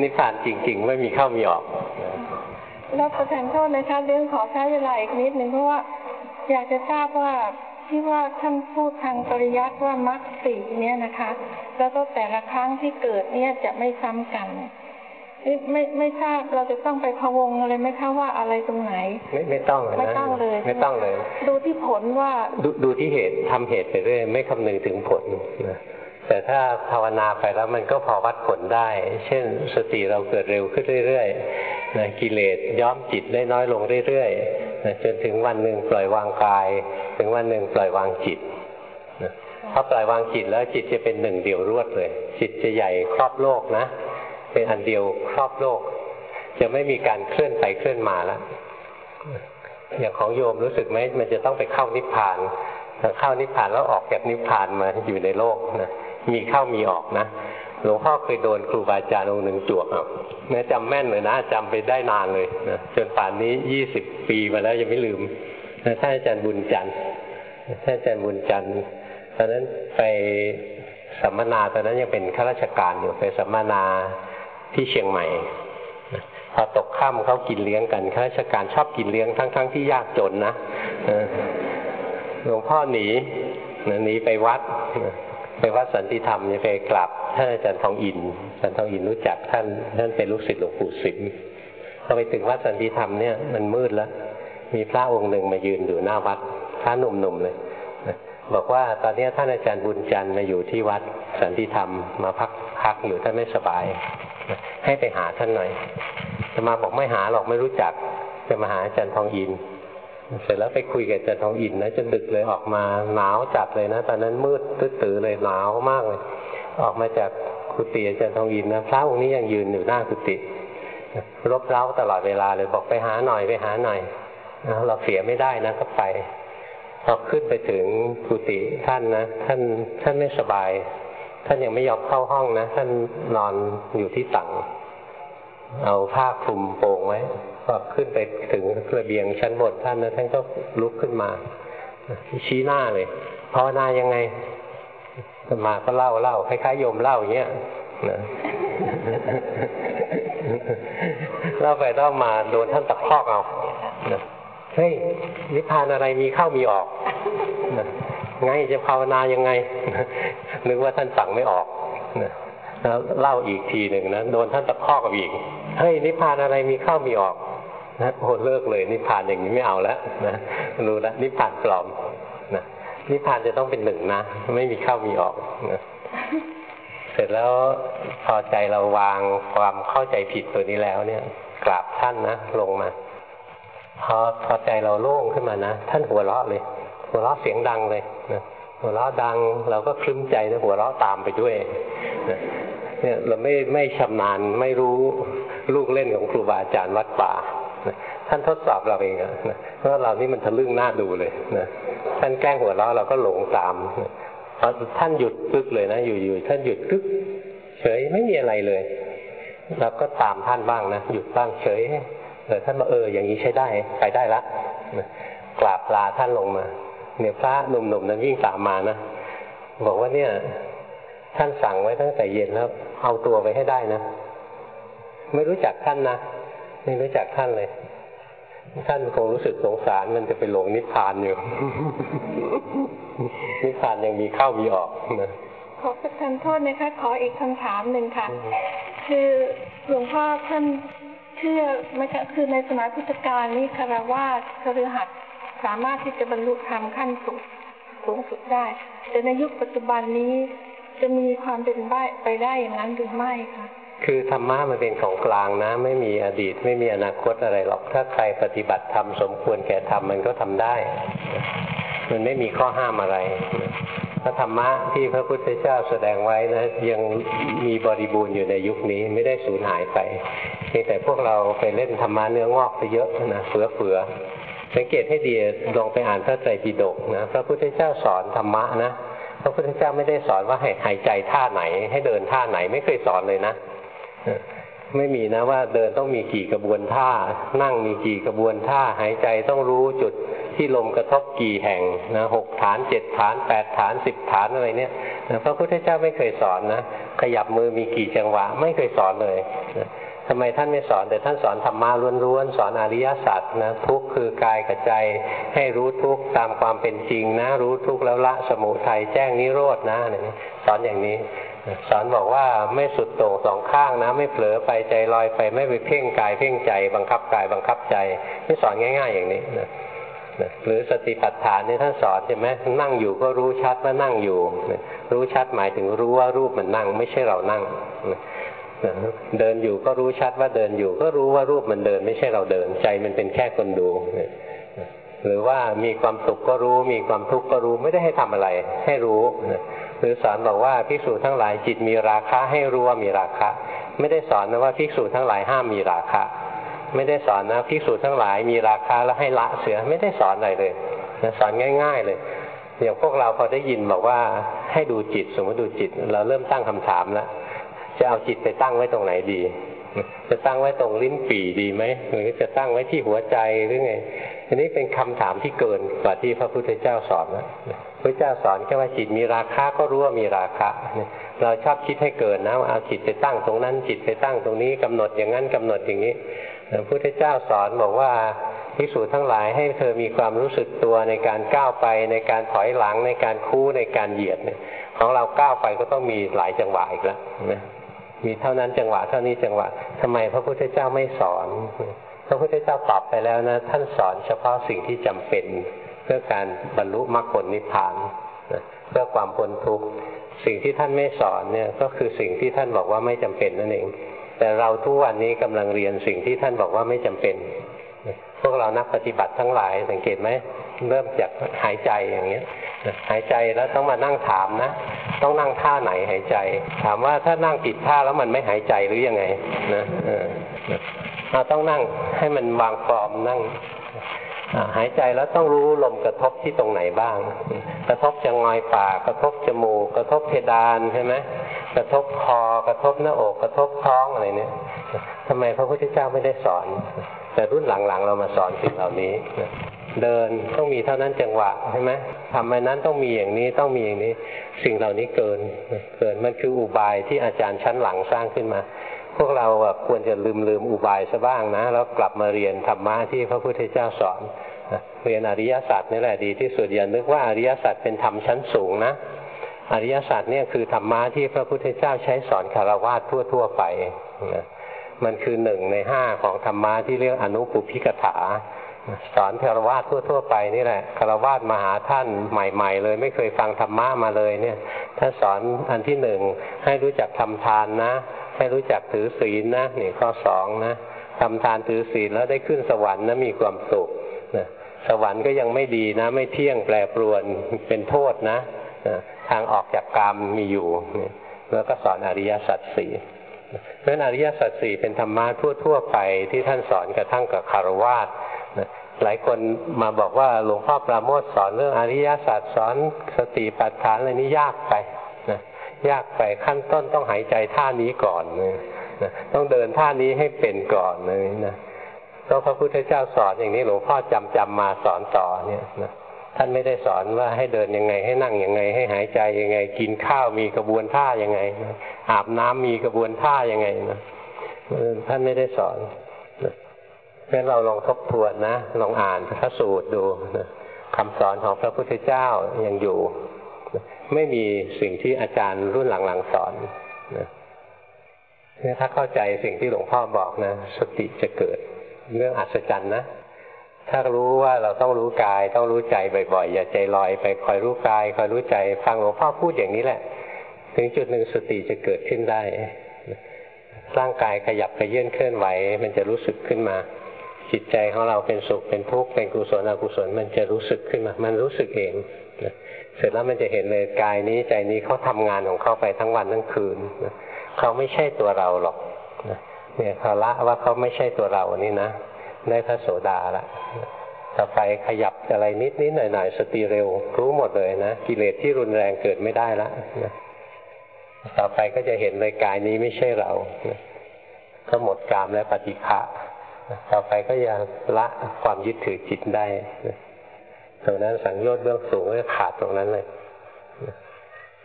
นิพพานจริง ๆ ไม่มีเข้ามีออกแล้วประทานโทษนะคะเรื่องขอใช้เวลาอีกนิดหนึ่งเพราะว่าอยากจะทราบว่าที่ว่าท่านพูดทางปริยัติว่ามรรคสี่เนี่ยนะคะ แล้วก็แต่ละครั้งที่เกิดเนี่ยจะไม่ซ้ำกัน ไม่ไม่ไม่ทราบเราจะต้องไปพะวงอะไรไหมคะว่าอะไรตรงไหน ไม่ไม่ต้องนะไม่ต้องเลย ไม่ต้องเลย ดูที่ผลว่าดูดูที่เหตุทำเหตุไปเรื่อยไม่คำนึงถึงผลนะแต่ถ้าภาวนาไปแล้วมันก็พอวัดผลได้ เช่น สติเราเกิดเร็วขึ้นเรื่อยๆนะกิเลสย้อมจิตได้น้อยลงเรื่อยๆนะจนถึงวันหนึ่งปล่อยวางกาย ถึงวันหนึ่งปล่อยวางจิตนะพอปล่อยวางจิตแล้วจิตจะเป็นหนึ่งเดียวรวดเลย จิตจะใหญ่ครอบโลกนะ เป็นอันเดียวครอบโลก จะไม่มีการเคลื่อนไปเคลื่อนมาแล้วอย่างของโยมรู้สึกไหมมันจะต้องไปเข้านิพพานถ้าเข้านิพพานแล้วออกจากนิพพานมาอยู่ในโลกนะมีเข้ามีออกนะหลวงพ่อเคยโดนครูบาอาจารย์องค์หนึ่งจวกอะแม้จำแม่นเลยนะจำไปได้นานเลยนะจนป่านนี้ยี่สิบปีมาแล้วยังไม่ลืมนะท่านอาจารย์บุญจันทร์ท่านอาจารย์บุญจันทร์ตอนนั้นไปสัมมนาตอนนั้นยังเป็นข้าราชการอยู่ไปสัมมนา ที่เชียงใหม่พอตกค่ำเขากินเลี้ยงกันข้าราชการชอบกินเลี้ยงทั้งๆทที่ยากจนนะหลวงพ่อหนีหนีไปวัดไปวัดสันติธรรมจะไปกราบท่านอาจารย์ทองอินอาจารย์ทองอินรู้จักท่านท่านเป็นลูกศิษย์หลวงปู่สิมพอไปถึงวัดสันติธรรมเนี่ยมันมืดแล้ว มีพระองค์หนึ่งมายืนอยู่หน้าวัดพระหนุ่มๆเลย บอกว่าตอนนี้ท่านอาจารย์บุญจันทร์มาอยู่ที่วัดสันติธรรมมาพักพักอยู่ท่านไม่สบาย ให้ไปหาท่านหน่อยจะมาบอกไม่หาหรอกไม่รู้จักจะมาหาอาจารย์ทองอิน เสร็จแล้วไปคุยกับอาจารย์ทองอินนะจนดึกเลยออกมาหนาวจัดเลยนะ ตอนนั้นมืดตื้อเลยหนาวมากเลย ออกมาจากกุฏิอาจารย์ทองอินนะพระองค์นี้ยังยืนอยู่หน้ากุฏิรบเร้าตลอดเวลาเลยบอกไปหาหน่อยไปหาหน่อยเราเสียไม่ได้นะก็ไป พอขึ้นไปถึงกุฏิท่านนะท่านท่านไม่สบาย ท่านยังไม่ยอมเข้าห้องนะ ท่านนอนอยู่ที่ตังเอาผ้าคลุมโปงไว้พอขึ้นไปถึงระเบียงชั้นบนท่านนะท่านก็ลุกขึ้นมา ชี้หน้าเลยภาวนายังไงอาตมาก็เล่าเล่าคล้ายๆโยมเล่าอย่างเงี้ยนะเล่าไปเล่ามาโดนท่านตะคอกเอานะ เฮ้ยนิพพานอะไรมีเข้ามีออกนะไงจะภาวนายังไงนึกว่าท่านสั่งไม่ออกนะแล้วเล่าอีกทีหนึ่งนะโดนท่านตะคอกอีกเฮ้ยนิพพานอะไรมีเข้ามีออกนะโอ้เลิกเลยนิพพานอย่างนี้ไม่เอาแล้วนะรู้แล้วนิพพานปลอมนะนิพพานจะต้องเป็นหนึ่งนะไม่มีเข้ามีออกนะเสร็จแล้วพอใจเราวางความเข้าใจผิดตัวนี้แล้วเนี่ยกราบท่านนะลงมา พอพอใจเราโล่งขึ้นมานะท่านหัวเราะเลย หัวเราะเสียงดังเลยนะหัวเราะดังเราก็คลึ้มใจนะหัวเราะตามไปด้วยนะเนี่ยเราไม่ไม่ชำนาญไม่รู้ลูกเล่นของครูบาอาจารย์วัดป่านะท่านทดสอบเราเองนะเพราะเรานี่มันทะลึ่งหน้าดูเลยนะท่านแกล้งหัวเราะเราก็หลงตามพอท่านหยุดกึกเลยนะอยู่ๆท่านหยุดกึก เฉยไม่มีอะไรเลยเราก็ตามท่านบ้างนะหยุดบ้างเฉย เออท่านบอกเอออย่างนี้ใช้ได้ไปได้ละนะกราบลาท่านลงมา เนี่ยพระหนุ่มๆนั้นวิ่งตามมานะบอกว่าเนี่ย ท่านสั่งไว้ตั้งแต่เย็นแล้วเอาตัวไปให้ได้นะไม่รู้จักท่านนะไม่รู้จักท่านเลย ท่านคงรู้สึกสงสารมันจะไปหลงนิพพานอยู่ นิพพานยังมีเข้ามีออกนะขอประทานโทษนะคะ ขออีกคำถามหนึ่งค่ะ คือหลวงพ่อท่านเชื่อไหมคะคือในสมัยพุทธกาลนี้คารวาสคฤหัสถ์สามารถที่จะบรรลุธรรมขั้นสูงสูงสุดได้ แต่ในยุคปัจจุบันนี้จะมีความเป็นไปได้อย่างนั้นหรือไม่คะคือธรรมะมันเป็นของกลางนะ ไม่มีอดีต ไม่มีอนาคตอะไรหรอกถ้าใครปฏิบัติธรรมสมควรแก่ธรรมมันก็ทำได้ มันไม่มีข้อห้ามอะไร พระธรรมะที่พระพุทธเจ้าแสดงไว้นะยังมีบริบูรณ์อยู่ในยุคนี้ไม่ได้สูญหายไปเพียงแต่พวกเราไปเล่นธรรมะเนื้องอกไปเยอะนะเฟือเฟือสังเกตให้ดีลองไปอ่านพระไตรปิฎกนะพระพุทธเจ้าสอนธรรมะนะพระพุทธเจ้าไม่ได้สอนว่าให้หายใจท่าไหน ให้เดินท่าไหนไม่เคยสอนเลยนะไม่มีนะว่าเดินต้องมีกี่กระบวนท่า นั่งมีกี่กระบวนท่า หายใจต้องรู้จุด ที่ลมกระทบกี่แห่งนะหกฐานเจ็ดฐานแปดฐานสิบฐานอะไรเนี่ยนะพระพุทธเจ้าไม่เคยสอนนะ ขยับมือมีกี่จังหวะ ไม่เคยสอนเลยนะทำไมท่านไม่สอนแต่ท่านสอนธรรมะล้วนๆสอนอริยสัจนะทุกข์คือกายกับใจ ให้รู้ทุกข์ตามความเป็นจริงนะ รู้ทุกข์แล้วละสมุทัยแจ้งนิโรธนะสอนอย่างนี้สอนบอกว่าไม่สุดโต่งสองข้างนะ ไม่เผลอไปใจลอยไปไม่ไปเพ่งกายเพ่งใจ บังคับกายบังคับใจไม่สอนง่าย ๆ อย่างนี้นะ หรือสติปัฏฐานนี่ท่านสอนใช่ไหมนั่งอยู่ก็รู้ชัดว่านั่งอยู่ รู้ชัดหมายถึงรู้ว่ารูปมันนั่ง ไม่ใช่เรานั่ง เดินอยู่ก็รู้ชัดว่าเดินอยู่ ก็รู้ว่ารูปมันเดิน ไม่ใช่เราเดิน ใจมันเป็นแค่คนดูหรือว่ามีความสุขก็รู้ มีความทุกข์ก็รู้ไม่ได้ให้ทำอะไร ให้รู้หรือสอนบอกว่าภิกษุทั้งหลายจิตมีราคะให้รู้ว่ามีราคะ ไม่ได้สอนนะว่าภิกษุทั้งหลายห้ามมีราคะ ไม่ได้สอนนะภิกษุทั้งหลายมีราคาแล้วให้ละเสียไม่ได้สอนอะไรเลยนะสอนง่าย ๆ เลยอย่างพวกเราพอได้ยินบอกว่าให้ดูจิตสมมติดูจิต เราเริ่มตั้งคำถามแล้วจะเอาจิตไปตั้งไว้ตรงไหนดี จะตั้งไว้ตรงลิ้นปี่ดีไหมหรือจะตั้งไว้ที่หัวใจหรือไง อันนี้เป็นคำถามที่เกินกว่าที่พระพุทธเจ้าสอนนะพระเจ้าสอนแค่ว่าจิตมีราคะก็รู้ว่ามีราคะเราชอบคิดให้เกินนะเอาจิตไปตั้งตรงนั้น จิตไปตั้งตรงนี้กำหนดอย่างนั้นกำหนดอย่างนี้พระพุทธเจ้าสอนบอกว่าพิสูจน์ทั้งหลายให้เธอมีความรู้สึกตัวในการก้าวไปในการถอยหลังในการคู่ในการเหยียดเนี่ยของเราก้าวไปก็ต้องมีหลายจังหวะอีกแล้วนะมีเท่านั้นจังหวะเท่านี้จังหวะทำไมพระพุทธเจ้าไม่สอน ระพุทธเจ้าตอบไปแล้วนะ ท่านสอนเฉพาะสิ่งที่จำเป็นเพื่อการบรรลุมรรคผลนิพพานนะเพื่อความพ้นทุกข์สิ่งที่ท่านไม่สอนเนี่ยก็คือสิ่งที่ท่านบอกว่าไม่จำเป็นนั่นเอง แต่เราทุกวันนี้กำลังเรียนสิ่งที่ท่านบอกว่าไม่จำเป็น พวกเรานักปฏิบัติทั้งหลายสังเกตไหมเริ่มจากหายใจอย่างเงี้ยหายใจแล้วต้องมานั่งถามนะ ต้องนั่งท่าไหนหายใจ ถามว่าถ้านั่งผิดท่าแล้วมันไม่หายใจหรือยังไงนะ เราต้องนั่งให้มันวางฟอร์มนั่งหายใจแล้วต้องรู้ลมกระทบที่ตรงไหนบ้าง กระทบจะงอยปากกระทบจมูก กระทบเพดานใช่ไหมกระทบคอกระทบหน้าอกกระทบท้องอะไรเนี่ยทำไมพระพุทธเจ้าไม่ได้สอน แต่รุ่นหลังๆ เรามาสอนสิ่งเหล่านี้เดินต้องมีเท่านั้นจังหวะใช่ไหมทำไปนั้นต้องมีอย่างนี้ต้องมีอย่างนี้ สิ่งเหล่านี้เกินเกินมันคืออุบายที่อาจารย์ชั้นหลังสร้างขึ้นมา พวกเราควรจะลืมลืมอุบายซะบ้างนะ แล้วกลับมาเรียนธรรมะที่พระพุทธเจ้าสอนเรียนอริยสัจนี่แหละดีที่สุดอย่านึกว่าอริยสัจเป็นธรรมชั้นสูงนะอริยสัจเนี่ยคือธรรมะที่พระพุทธเจ้าใช้สอนคารวะทั่ว ๆ ไปนะมันคือหนึ่งในห้าของธรรมะที่เรียกอนุปุพิกถา สอนคารวะทั่ว ๆ ไปนี่แหละคารวะมาหาท่านใหม่ ๆ เลย ไม่เคยฟังธรรมะมาเลยเนี่ย ถ้าสอนอันที่หนึ่งให้รู้จักทำทานนะ ให้รู้จักถือศีลนะนี่ข้อสองนะทำทานถือศีลแล้วได้ขึ้นสวรรค์นะมีความสุขนะสวรรค์ก็ยังไม่ดีนะ ไม่เที่ยงแปรปรวนเป็นโทษนะนะทางออกจากกรรมมีอยู่ แล้วก็สอนอริยสัจสี่เพราะฉะนั้นอริยสัจสี่เป็นธรรมะทั่ว ๆ ไปที่ท่านสอนกระทั่งกับคารวาสหลายคนมาบอกว่าหลวงพ่อปราโมทสอนเรื่องอริยสัจสอนสติปัฏฐานอะไรนี้ยากไปนะ ยากไปขั้นต้นต้องหายใจท่านี้ก่อนนะต้องเดินท่านี้ให้เป็นก่อนเลยนะต้องพระพุทธเจ้าสอนอย่างนี้หลวงพ่อจำจำมาสอนต่อเนี่ยนะท่านไม่ได้สอนว่าให้เดินยังไง ให้นั่งยังไง ให้หายใจยังไง กินข้าวมีกระบวนท่ายังไงอาบน้ำมีกระบวนท่ายังไงนะท่านไม่ได้สอนเพราะเราลองทบทวนนะลองอ่านพระสูตรดูนะคำสอนของพระพุทธเจ้ายังอยู่ ไม่มีสิ่งที่อาจารย์รุ่นหลังๆสอนนะเนี่ยถ้าเข้าใจสิ่งที่หลวงพ่อบอกนะ สติจะเกิด เรื่องอัศจรรย์นะถ้ารู้ว่าเราต้องรู้กาย ต้องรู้ใจบ่อยๆ อย่าใจลอยไปคอยรู้กายคอยรู้ใจ ฟังหลวงพ่อพูดอย่างนี้แหละ ถึงจุดหนึ่งสติจะเกิดขึ้นได้ ร่างกายขยับขยื่นเคลื่อนไหว มันจะรู้สึกขึ้นมา จิตใจของเราเป็นสุขเป็นทุกข์เป็นกุศลอกุศลมันจะรู้สึกขึ้นมา มันรู้สึกเอง เสร็จแล้วมันจะเห็นเลยกายนี้ใจนี้เขาทำงานของเขาไปทั้งวันทั้งคืนเขาไม่ใช่ตัวเราหรอกเนี่ยเขาละว่าเขาไม่ใช่ตัวเรานี่นะได้พระโสดาละต่อไปขยับอะไรนิดนิดหน่อยหน่อยสติเร็ว รู้หมดเลยนะกิเลสที่รุนแรงเกิดไม่ได้ละต่อไปก็จะเห็นเลยกายนี้ไม่ใช่เราก็หมดกามและปฏิฆะต่อไปก็ยังละความยึดถือจิตได้ ตรงนั้นสังโยชน์เบื้องสูงก็ขาดตรงนั้นเลย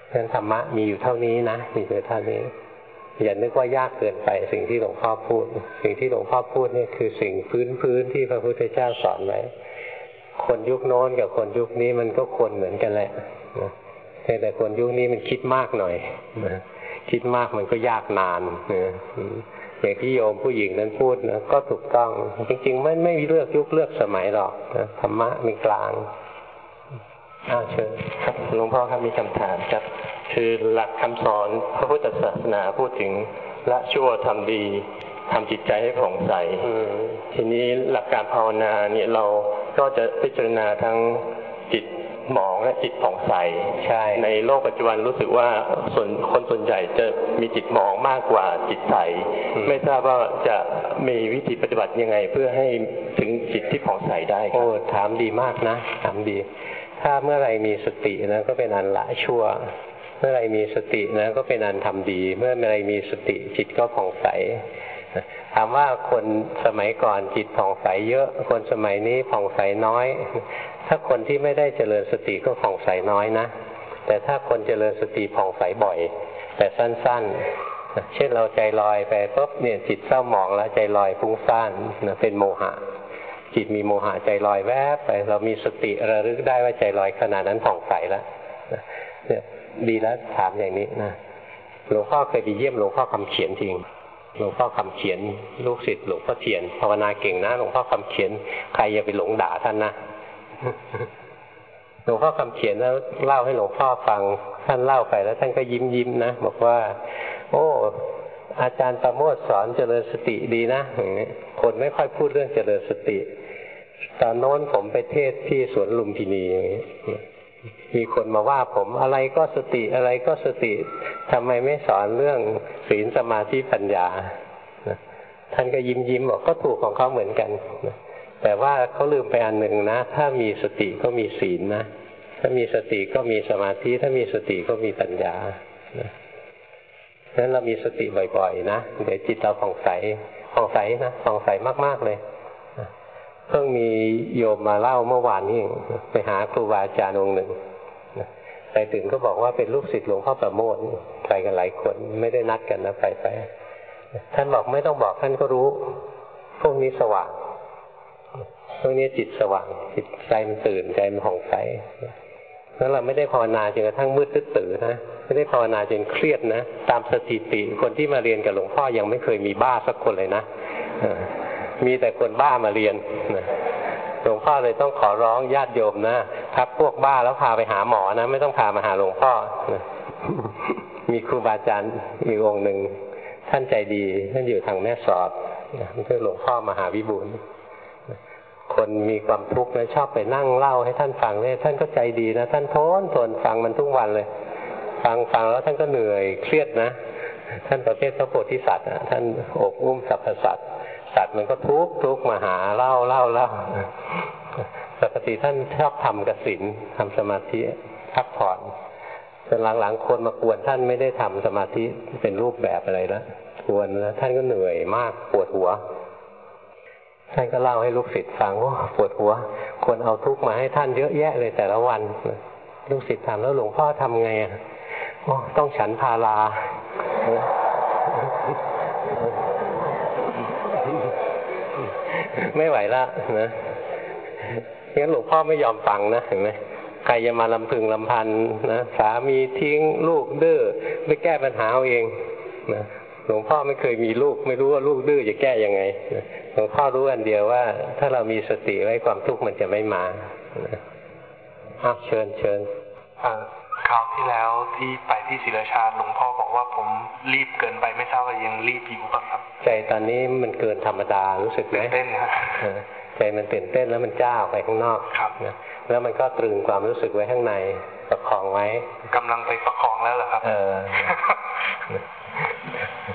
เพราะฉะนั้นธรรมะมีอยู่เท่านี้นะมีอยู่เท่านี้ อย่านึกว่ายากเกินไป สิ่งที่หลวงพ่อพูด สิ่งที่หลวงพ่อพูดนี่คือสิ่งพื้นพื้นที่พระพุทธเจ้าสอนไว้คนยุคโน้นกับคนยุคนี้มันก็ควรเหมือนกันแหละแต่คนยุคนี้มันคิดมากหน่อยคิดมากมันก็ยากนาน อย่างที่โยมผู้หญิงนั้นพูดนะก็ถูกต้อง จริงๆ มันไม่เลือกยุคเลือกสมัยหรอกธรรมะมีกลางอ้าวเชิญครับหลวงพ่อครับมีคำถามครับ คือหลักคำสอนพระพุทธศาสนาพูดถึงละชั่วทำดีทำจิตใจให้ผ่องใสทีนี้หลักการภาวนาเนี่ยเราก็จะพิจารณาทั้งจิต หมองและจิตผ่องใสใช่ในโลกปัจจุบันรู้สึกว่าส่วนคนส่วนใหญ่จะมีจิตหมองมากกว่าจิตใส ไม่ทราบว่าจะมีวิธีปฏิบัติยังไง เพื่อให้ถึงจิตที่ผ่องใสได้โอ้ถามดีมากนะถามดี ถ้าเมื่อไรมีสตินะก็เป็นอันละชั่ว เมื่อไรมีสตินะก็เป็นอันทำดี เมื่อไรมีสติจิตก็ผ่องใสถามว่าคนสมัยก่อนจิตผ่องใสเยอะ คนสมัยนี้ผ่องใสน้อย ถ้าคนที่ไม่ได้เจริญสติก็ผ่องใสน้อยนะ แต่ถ้าคนเจริญสติผ่องใสบ่อย แต่สั้นๆ เช่นเราใจลอยไปปุ๊บเนี่ยจิตเศร้าหมองแล้วใจลอยฟุ้งซ่านนะเป็นโมหะ จิตมีโมหะใจลอยแวบไป เรามีสติระลึกได้ว่าใจลอยขนาดนั้นผ่องใสแล้วเนี่ยดีแล้วถามอย่างนี้นะหลวงพ่อเคยไปเยี่ยมหลวงพ่อคำเขียนจริงหลวงพ่อคำเขียนลูกศิษย์หลวงพ่อเทียนภาวนาเก่งนะหลวงพ่อคำเขียนใครอย่าไปหลงด่าท่านนะ หลวงพ่อคำเขียนแล้วเล่าให้หลวงพ่อฟัง ท่านเล่าไปแล้วท่านก็ยิ้มยิ้มนะบอกว่า โอ้ อาจารย์ประโมทสอนเจริญสติดีนะคนไม่ค่อยพูดเรื่องเจริญสติตอนโน้นผมไปเทศที่สวนลุมพินีมีคนมาว่าผมอะไรก็สติอะไรก็สติทำไมไม่สอนเรื่องศีลสมาธิปัญญาท่านก็ยิ้มยิ้มบอกก็ถูกของเขาเหมือนกัน แต่ว่าเขาลืมไปอันหนึ่งนะ ถ้ามีสติก็มีศีลนะ ถ้ามีสติก็มีสมาธิ ถ้ามีสติก็มีปัญญาฉะนั้นเรามีสติบ่อยๆนะ เดี๋ยวจิตเราผ่องใสผ่องใสนะผ่องใสมากๆเลยเพิ่งมีโยมมาเล่าเมื่อวานนี้ไปหาครูบาอาจารย์องค์หนึ่งไปถึงก็บอกว่าเป็นลูกศิษย์หลวงพ่อประโมทไปกันหลายคนไม่ได้นัดกันนะไปไปท่านบอกไม่ต้องบอกท่านก็รู้ พวกนี้สว่าง ตรงนี้จิตสว่างจิตใจมันตื่นใจมันผ่องใสแล้วเราไม่ได้ภาวนาจนกระทั่งมืดตึ๊ดตื่นนะไม่ได้ภาวนาจนเครียดนะ ตามสถิติคนที่มาเรียนกับหลวงพ่อยังไม่เคยมีบ้าสักคนเลยนะมีแต่คนบ้ามาเรียนหลวงพ่อเลยต้องขอร้องญาติโยมนะทับพวกบ้าแล้วพาไปหาหมอนะไม่ต้องพามาหาหลวงพ่อมีครูบาอาจารย์อีกองหนึ่งท่านใจดีท่านอยู่ทางแม่สอดเพื่อหลวงพ่อมหาวิบูล คนมีความทุกข์นะชอบไปนั่งเล่าให้ท่านฟังเนี่ยท่านก็ใจดีนะ ท่านทนทนฟังมันทุกวันเลย ฟังฟังแล้วท่านก็เหนื่อยเครียดนะ ท่านประเภทพระโพธิสัตว์ท่านอกอุ้มสรรพสัตว์สัตว์มันก็ทุกทุกมาหาเล่าเล่าเล่าปกติท่านชอบทำกสินทำสมาธิพักผ่อนจนหลังๆคนมากวนท่านไม่ได้ทำสมาธิเป็นรูปแบบอะไรแล้วกวนแล้วท่านก็เหนื่อยมากปวดหัว ท่านก็เล่าให้ลูกศิษย์ฟังว่าปวดหัว ควรเอาทุกข์มาให้ท่านเยอะแยะเลยแต่ละวันลูกศิษย์ถามแล้วหลวงพ่อทำไงอะต้องฉันพาลาไม่ไหวละนะงั้นหลวงพ่อไม่ยอมฟังนะเห็นไหมใครจะมาลำพึงลำพันนะสามีทิ้งลูกดื้อไม่แก้ปัญหาเอาเองนะ หลวงพ่อไม่เคยมีลูก ไม่รู้ว่าลูกดื้อจะแก้ยังไงหลวงพ่อรู้อันเดียวว่า ถ้าเรามีสติไว้ความทุกข์มันจะไม่มาอ้าวเชิญเชิญคราวที่แล้วที่ไปที่ศิลาชาหลวงพ่อบอกว่าผมรีบเกินไปไม่ทราบว่ายังรีบอยู่ป่ะครับ ใจตอนนี้มันเกินธรรมดารู้สึกไหมเต้นครับใจมันตื่นเต้นแล้วมันจ้าออกไปข้างนอกครับนะแล้วมันก็ตรึงความรู้สึกไว้ข้างในประคองไว้กำลังไปประคองแล้วเหรอครับ เออ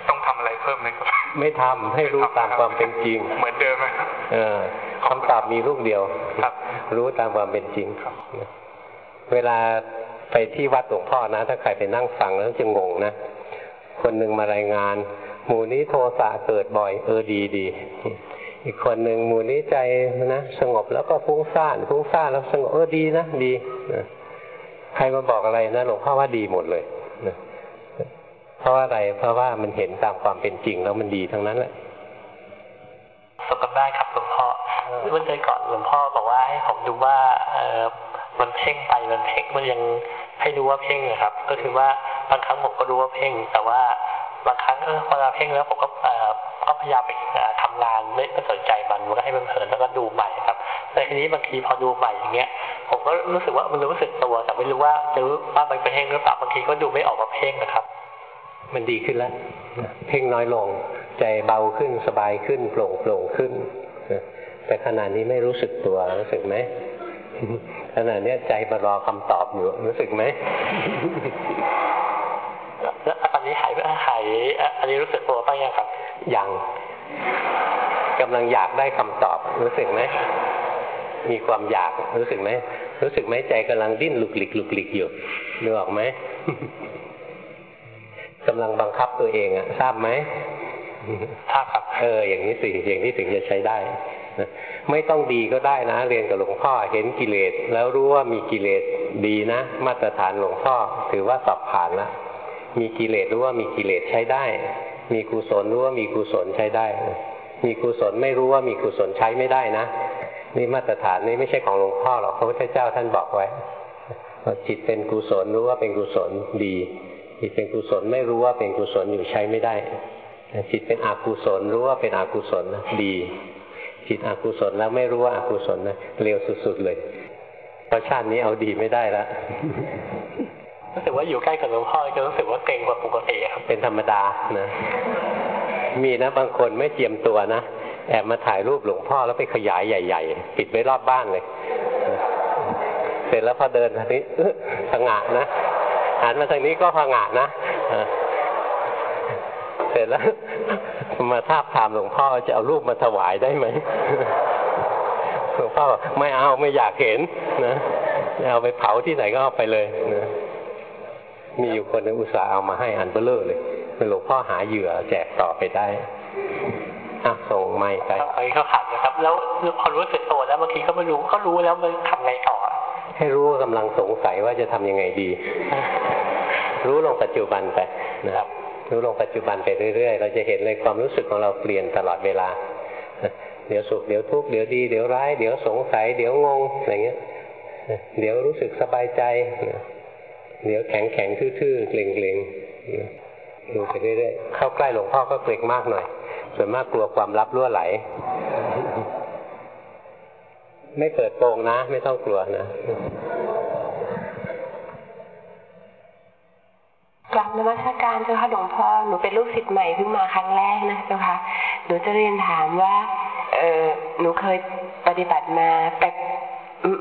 ต้องทำอะไรเพิ่มไหมครับ ไม่ทำให้รู้ตามความเป็นจริง เหมือนเดิมไหมครับเออคำตอบมีลูกเดียวครับ รู้ตามความเป็นจริงครับเวลาไปที่วัดหลวงพ่อนะ ถ้าใครไปนั่งฟังแล้วจะงงนะคนหนึ่งมารายงาน หมู่นี้โทสะเกิดบ่อยเออดีดีอีกคนหนึ่งหมู่นี้ใจนะสงบแล้วก็ฟุ้งซ่านฟุ้งซ่านแล้วสงบเออดีนะดีนะใครมาบอกอะไรนะหลวงพ่อว่าดีหมดเลยนะ เพราะว่าอะไร เพราะว่ามันเห็นตามความเป็นจริงแล้วมันดีทั้งนั้นแหละสบกันได้ครับหลวงพ่อเมื่อเดือนก่อนหลวงพ่อบอกว่าให้ผมดูว่าเออมันเพ่งไปมันเพ่งมันยังให้รู้ว่าเพ่งนะครับ ก็คือว่าบางครั้งผมก็รู้ว่าเพ่ง แต่ว่าบางครั้งเออพอเราเพ่งแล้วผมก็เออก็พยายามไปเอ่อทำงานไม่ไม่สนใจมันมันก็ให้มันเพลินแล้วก็ดูใหม่ครับ แต่ทีนี้บางทีพอดูใหม่อย่างเงี้ย ผมก็รู้สึกว่ามันรู้สึกตัวแต่ไม่รู้ว่าจะรู้ว่ามันเป็นเพ่งหรือเปล่าบางทีก็ดูไม่ออกว่าเพ่งนะครับ มันดีขึ้นแล้วเพ่งน้อยลงใจเบาขึ้นสบายขึ้นโปร่งโปร่งขึ้น แต่ขณะนี้ไม่รู้สึกตัวรู้สึกไหมขณะเนี้ยใจมารอคำตอบอยู่รู้สึกไหมแล้วตอนนี้หายหายอันนี้รู้สึกตัวบ้างยังครับ ยังกำลังอยากได้คำตอบ รู้สึกไหมมีความอยากรู้สึกไหมรู้สึกไหมใจกำลังดิ้นหลุกหลิกหลุกหลิกอยู่นึกออกไหม กำลังบังคับตัวเองอะทราบไหมทราบครับเอออย่างนี้สิอย่างนี้ถึงจะใช้ได้นะไม่ต้องดีก็ได้นะ เรียนกับหลวงพ่อเห็นกิเลส แล้วรู้ว่ามีกิเลสดีนะ มาตรฐานหลวงพ่อ ถือว่าสอบผ่านละมีกิเลสรู้ว่ามีกิเลสใช้ได้ มีกุศลรู้ว่ามีกุศลใช้ได้ มีกุศลไม่รู้ว่ามีกุศลใช้ไม่ได้นะนี่มาตรฐานนี่ไม่ใช่ของหลวงพ่อหรอกพระพุทธเจ้าท่านบอกไว้จิตเป็นกุศลรู้ว่าเป็นกุศลดี จิตเป็นกุศลไม่รู้ว่าเป็นกุศลอยู่ใช้ไม่ได้จิตเป็นอกุศลรู้ว่าเป็นอกุศลนะดี จิตอกุศลแล้วไม่รู้ว่าอากุศลนะเร็วสุดๆเลยเพราะชาตินี้เอาดีไม่ได้ละรู้สึกว่าอยู่ใกล้กับหลวงพ่อจะรู้สึกว่าเกรงกว่าปกติครับเป็นธรรมดานะมีนะบางคนไม่เจียมตัวนะแอบมาถ่ายรูปหลวงพ่อแล้วไปขยายใหญ่ ๆ ปิดไว้รอบบ้านเลย เสร็จแล้วพอเดินทางนี้เอ๊ะผงะนะ หันมาทางนี้ก็ผงะนะเสร็จแล้วมาทาบถามหลวงพ่อจะเอารูปมาถวายได้ไหมหลวงพ่อไม่เอาไม่อยากเห็นนะเอาไปเผาที่ไหนก็เอาไปเลยนะมีอยู่คนนึงอุตส่าห์เอามาให้อันเบลเลอร์เลยเป็นหลวงพ่อหาเหยื่อแจกต่อไปได้อะส่งไม้ไปครับอันนี้เขาขัดนะครับ แล้วพอรู้สึกตัวแล้วบางทีก็ไม่รู้ก็รู้แล้วมันทำไงต่อ ให้รู้ว่ากำลังสงสัยว่าจะทำยังไงดี รู้ลงปัจจุบันไปนะครับ รู้ลงปัจจุบันไปเรื่อยๆ เราจะเห็นเลยความรู้สึกของเราเปลี่ยนตลอดเวลา เดี๋ยวสุขเดี๋ยวทุกข์เดี๋ยวดีเดี๋ยวร้ายเดี๋ยวสงสัย เดี๋ยวงงอะไรเงี้ย เดี๋ยวรู้สึกสบายใจ เดี๋ยวแข็งแข็งทื่อๆเกร็งๆดูไปเรื่อยๆเข้าใกล้หลวงพ่อก็เกรงมากหน่อย ส่วนมากกลัวความลับรั่วไหล ไม่เปิดโปงนะ ไม่ต้องกลัวนะกลับนมัสการเจ้าค่ะหลวงพ่อหนูเป็นลูกศิษย์ใหม่เพิ่งมาครั้งแรกนะเจ้าค่ะหนูจะเรียนถามว่าเออหนูเคยปฏิบัติมาแต่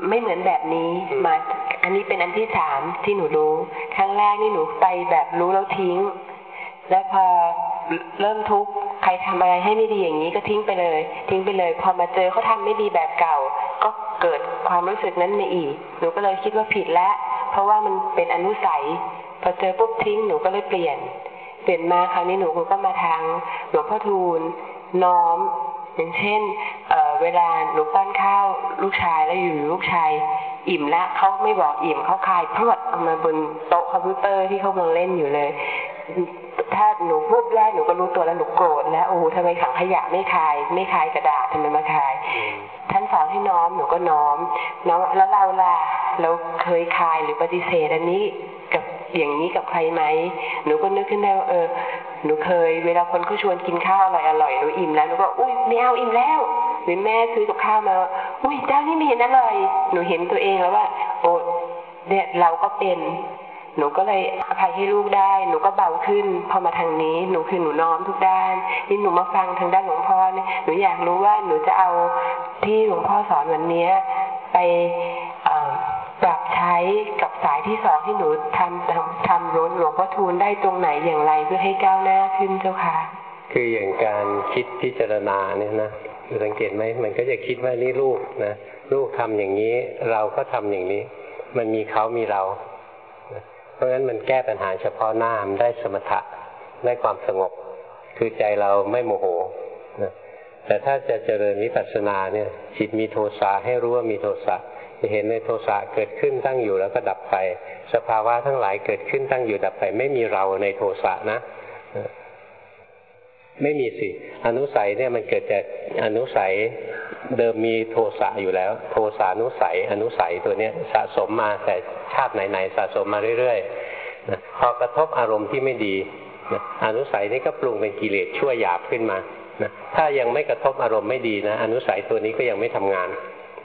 ไม่เหมือนแบบนี้มาอันนี้เป็นอันที่สามที่หนูรู้ครั้งแรกนี่หนูไปแบบรู้แล้วทิ้ง แล้วพอ เริ่มทุกข์ใครทำอะไรให้ไม่ดีอย่างนี้ก็ทิ้งไปเลย ทิ้งไปเลย พอมาเจอเขาทำไม่ดีแบบเก่า ก็เกิดความรู้สึกนั้นในอีก หนูก็เลยคิดว่าผิดแล้ว เพราะว่ามันเป็นอนุสัย พอเจอปุ๊บทิ้งหนูก็เลยเปลี่ยน เปลี่ยนมาคราวนี้หนูก็มาทางหลวงพ่อทูลน้อม อย่างเช่นเเวลาหนูป้อนข้าวลูกชายแล้วอยู่ลูกชายอิ่มล้วเขาไม่บอกอิ่มเขาคายพรวดเอามาบนโต๊ะคอมพิวเตอร์ที่เขากำลังเล่นอยู่เลย ถ้าหนูพูดแรกหนูก็รู้ตัวแล้วหนูโกรธแล้วโอ้โหทำไมถังขยะไม่คาย ไม่คายกระดาษทำไมมาคาย ท่านสอนให้น้อมหนูก็น้อมน้อมแล้วเราล่ะเราเคยคายหรือปฏิเสธอันนี้กับอย่างนี้กับใครไหมหนูก็นึกขึ้นได้ว่าเออ หนูเคย เวลาคนเขาชวนกินข้าวอร่อยอร่อยหนูอิ่มแล้วหนูก็อุ้ยไม่เอาอิ่มแล้วหรือแม่ซื้อกับข้าวมาอุ้ยเจ้านี่ไม่เห็นอร่อยหนูเห็นตัวเองแล้วว่า โอ้เนี่ยเราก็เป็น หนูก็เลยอภัยให้ลูกได้ หนูก็เบาขึ้น พอมาทางนี้ หนูคือหนูน้อมทุกด้าน นี่หนูมาฟังทางด้านหลวงพ่อเนี่ย หนูอยากรู้ว่าหนูจะเอาที่หลวงพ่อสอนวันนี้ไปปรับใช้กับสายที่สองที่หนูทำทำทำร้นหลวงพ่อทูลได้ตรงไหนอย่างไรเพื่อให้ก้าวหน้าขึ้นเจ้าค่ะ คืออย่างการคิดพิจารณาเนี่ยนะสังเกตไหมมันก็จะคิดว่านี่ลูกนะลูกทำอย่างนี้ เราก็ทำอย่างนี้ มันมีเขามีเรา ราะฉะนั้นมันแก้ปัญหาเฉพาะหน้ามันได้สมถะได้ความสงบ คือใจเราไม่โมโหนะแต่ถ้าจะเจริญวิปัสสนาเนี่ยจิตมีโทสะให้รู้ว่ามีโทสะจะเห็นในโทสะเกิดขึ้นตั้งอยู่แล้วก็ดับไป สภาวะทั้งหลายเกิดขึ้นตั้งอยู่ดับไป ไม่มีเราในโทสะนะ ไม่มีสิอนุสัยเนี่ยมันเกิดจากอนุสัย เดิมมีโทสะอยู่แล้ว โทสานุสัย อนุสัยตัวเนี้ยสะสมมาแต่ชาติไหนๆสะสมมาเรื่อยๆนะพอกระทบอารมณ์ที่ไม่ดีนะอนุสัยนี่ก็ปรุงเป็นกิเลสชั่วหยาบขึ้นมานะถ้ายังไม่กระทบอารมณ์ไม่ดีนะอนุสัยตัวนี้ก็ยังไม่ทำงาน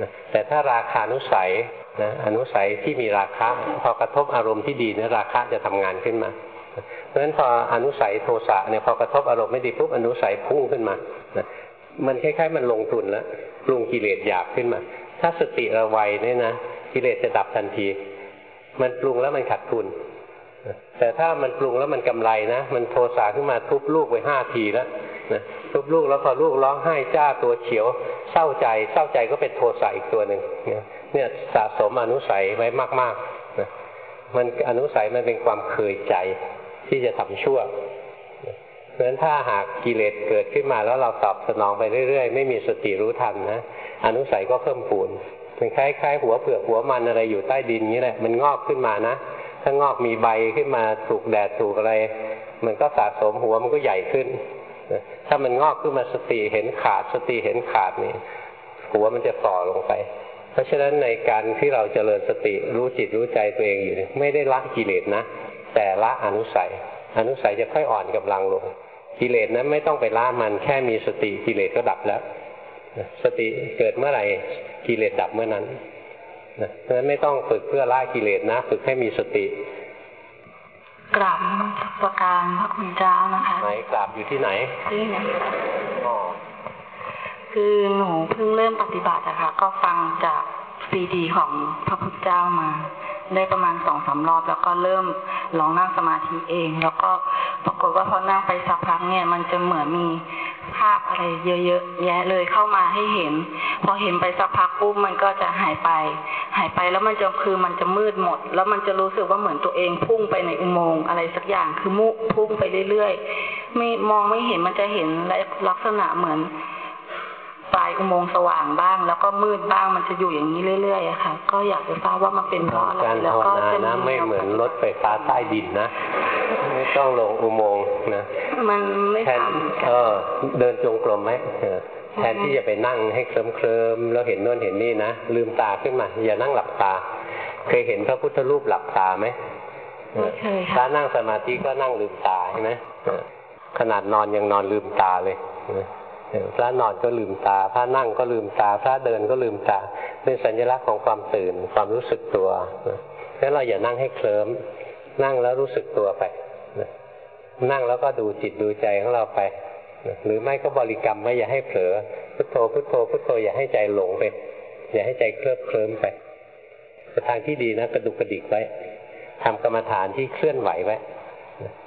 นะแต่ถ้าราคานุสัยนะอนุสัยที่มีราคะ พอกระทบอารมณ์ที่ดีนะราคะจะทำงานขึ้นมาเพราะฉะนั้นพออนุสัยโทสะเนี่ยพอกระทบอารมณ์ไม่ดีปุ๊บอนุสัยพุ่งขึ้นมานะ มันคล้ายๆ มันลงทุนแล้วปรุงกิเลสหยาบขึ้นมา ถ้าสติระไวเนี่ยนะกิเลสจะดับทันที มันปรุงแล้วมันขาดทุน แต่ถ้ามันปรุงแล้วมันกำไรนะมันโทสะขึ้นมาทุบลูกไปห้าทีแล้วนะทุบลูกแล้วพอลูกร้องไห้จ้าตัวเขียว เศร้าใจ เศร้าใจก็เป็นโทสะอีกตัวหนึ่งเนี่ยสะสมอนุสัยไว้มากๆนะมันอนุสัยมันเป็นความเคยใจที่จะทำชั่ว เพราะฉะนั้นถ้าหากกิเลสเกิดขึ้นมาแล้วเราตอบสนองไปเรื่อย ๆ ไม่มีสติรู้ทันนะอนุสัยก็เพิ่มปูนเป็นคล้ายๆหัวเผือกหัวมันอะไรอยู่ใต้ดินนี้แหละมันงอกขึ้นมานะถ้างอกมีใบขึ้นมาถูกแดดถูกอะไร มันก็สะสมหัวมันก็ใหญ่ขึ้น ถ้ามันงอกขึ้นมาสติเห็นขาดสติเห็นขาดนี่หัวมันจะฝ่อลงไป เพราะฉะนั้นในการที่เราเจริญสติรู้จิตรู้ใจตัวเองอยู่ไม่ได้ละกิเลสนะ แต่ละอนุสัย อนุสัยจะค่อยอ่อนกำลังลง กิเลสนั้นไม่ต้องไปล่ามันแค่มีสติกิเลสก็ดับแล้ว สติเกิดเมื่อไหร่กิเลสดับเมื่อนั้นนะเพราะฉะนั้นไม่ต้องฝึกเพื่อล่ากิเลสนะ ฝึกให้มีสติกราบประการพระคุณเจ้านะคะไหนกราบอยู่ที่ไหนที่ไหนคือหนูเพิ่งเริ่มปฏิบัติอะค่ะ ก็ฟังจากซีดีของพระพุทธเจ้ามา ได้ประมาณสองสารอบ แล้วก็เริ่มลองนั่งสมาธิเอง แล้วก็ปรากฏว่าพอนั่งไปสักพักเนี่ย มันจะเหมือนมีภาพอะไรเยอะๆแยะเลยเข้ามาให้เห็น พอเห็นไปสักพักปุ๊บมันก็จะหายไป หายไปแล้วมันจะคือมันจะมืดหมด แล้วมันจะรู้สึกว่าเหมือนตัวเองพุ่งไปในอุโมงค์อะไรสักอย่างคือมุพุ่งไปเรื่อยๆไม่มองไม่เห็นมันจะเห็นลักษณะเหมือนายอุโมงค์สว่างบ้าง แล้วก็มืดบ้างมันจะอยู่อย่างนี้เรื่อยๆอะค่ะ ก็อยากจะทราบว่ามันเป็นเพราะอะไรการแล้วภาวก็นาจะนะมีไม่เหมือนรถไฟฟ้าใต้ดินนะไม่ต้องลงอุโมงค์นะมันไม่แทนทำเออเดินจงกรมไหมเออแทนที่จะไปนั่งให้เคลิ้มเคลิมแล้วเห็นโน่นเห็นนี่นะลืมตาขึ้นมา อย่านั่งหลับตา เคยเห็นพระพุทธรูปหลับตาไหมไม่เคยถ้าค่ะนั่งสมาธิก็นั่งลืมตาใช่ไหมเออขนาดนอนยังนอนลืมตาเลยเออ พระนอนก็ลืมตา พระนั่งก็ลืมตา พระเดินก็ลืมตา เป็นสัญลักษณ์ของความตื่นความรู้สึกตัวนะงั้นเราอย่านั่งให้เคลิ้มนั่งแล้วรู้สึกตัวไปนะนั่งแล้วก็ดูจิตดูใจของเราไป หรือไม่ก็บริกรรมไว้อย่าให้เผลอพุทโธพุทโธพุทโธอย่าให้ใจหลงไป อย่าให้ใจเคลิบเคลิ้มไปทางที่ดีนะกระดุกกระดิกไว้ทำกรรมฐานที่เคลื่อนไหวไว้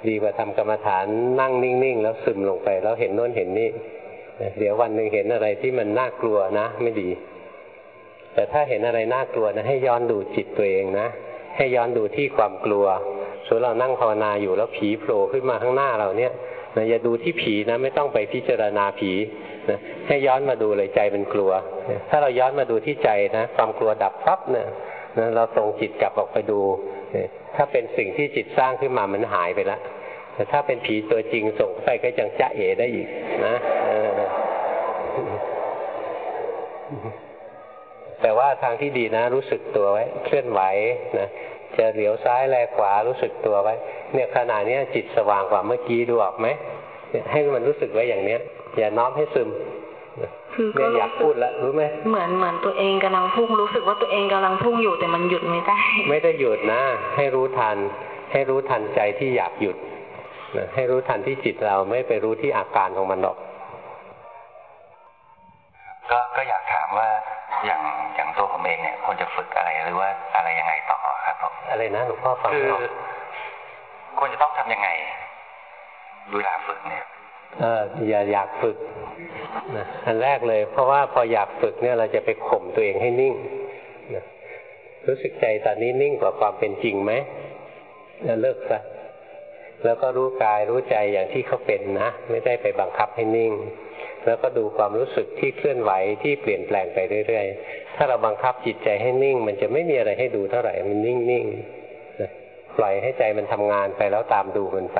ดีกว่าทำกรรมฐานนั่งนิ่งๆ แล้วซึมลงไป แล้วเห็นโน้นเห็นนี่ เดี๋ยววันหนึ่งเห็นอะไรที่มันน่ากลัวนะ ไม่ดี แต่ถ้าเห็นอะไรน่ากลัวนะ ให้ย้อนดูจิตตัวเองนะ ให้ย้อนดูที่ความกลัวส่วนเรานั่งภาวนาอยู่แล้วผีโผล่ขึ้นมาข้างหน้าเราเนี่ยนะอย่าดูที่ผีนะ ไม่ต้องไปพิจารณาผีนะให้ย้อนมาดูเลยใจเป็นกลัว ถ้าเราย้อนมาดูที่ใจนะความกลัวดับปั๊บเนี่ยนะเราส่งจิตกลับออกไปดู ถ้าเป็นสิ่งที่จิตสร้างขึ้นมามันหายไปแล้วแต่ถ้าเป็นผีตัวจริงส่งไปก็จังจะเอได้อีกนะ แต่ว่าทางที่ดีนะ รู้สึกตัวไว้ เคลื่อนไหวนะจะเหลียวซ้ายแลขวารู้สึกตัวไว้ เนี่ยขณะนี้จิตสว่างกว่าเมื่อกี้ดูออกไหมเนี่ยให้มันรู้สึกไว้อย่างเนี้ย อย่าน้อมให้ซึมคือก็เนี่ยอยากพูดแล้วรู้ไหมเหมือนเหมือนตัวเองกำลังพุ่งรู้สึกว่าตัวเองกำลังพุ่งอยู่แต่มันหยุดไม่ได้ ไม่ได้หยุดนะ ให้รู้ทัน ให้รู้ทันใจที่อยากหยุดนะให้รู้ทันที่จิตเราไม่ไปรู้ที่อาการของมันหรอก ก็ก็อยากถามว่าอย่างอย่างตัวผมเองเนี่ยควรจะฝึกอะไรหรือว่าอะไรยังไงต่อครับผมอะไรนะหลวงพ่อฟังคือไม่ออกควรจะต้องทำยังไงเวลาฝึกเนี่ยเอออย่าอยากฝึกนะอันแรกเลย เพราะว่าพออยากฝึกเนี่ยเราจะไปข่มตัวเองให้นิ่งนะรู้สึกใจตอนนี้นิ่งกว่าความเป็นจริงไหมแล้วเลิกซะแล้วก็รู้กายรู้ใจอย่างที่เขาเป็นนะ ไม่ได้ไปบังคับให้นิ่ง แล้วก็ดูความรู้สึกที่เคลื่อนไหวที่เปลี่ยนแปลงไปเรื่อยๆ ถ้าเราบังคับจิตใจให้นิ่ง มันจะไม่มีอะไรให้ดูเท่าไหร่ มันนิ่งๆนะปล่อยให้ใจมันทำงานไปแล้วตามดูมันไป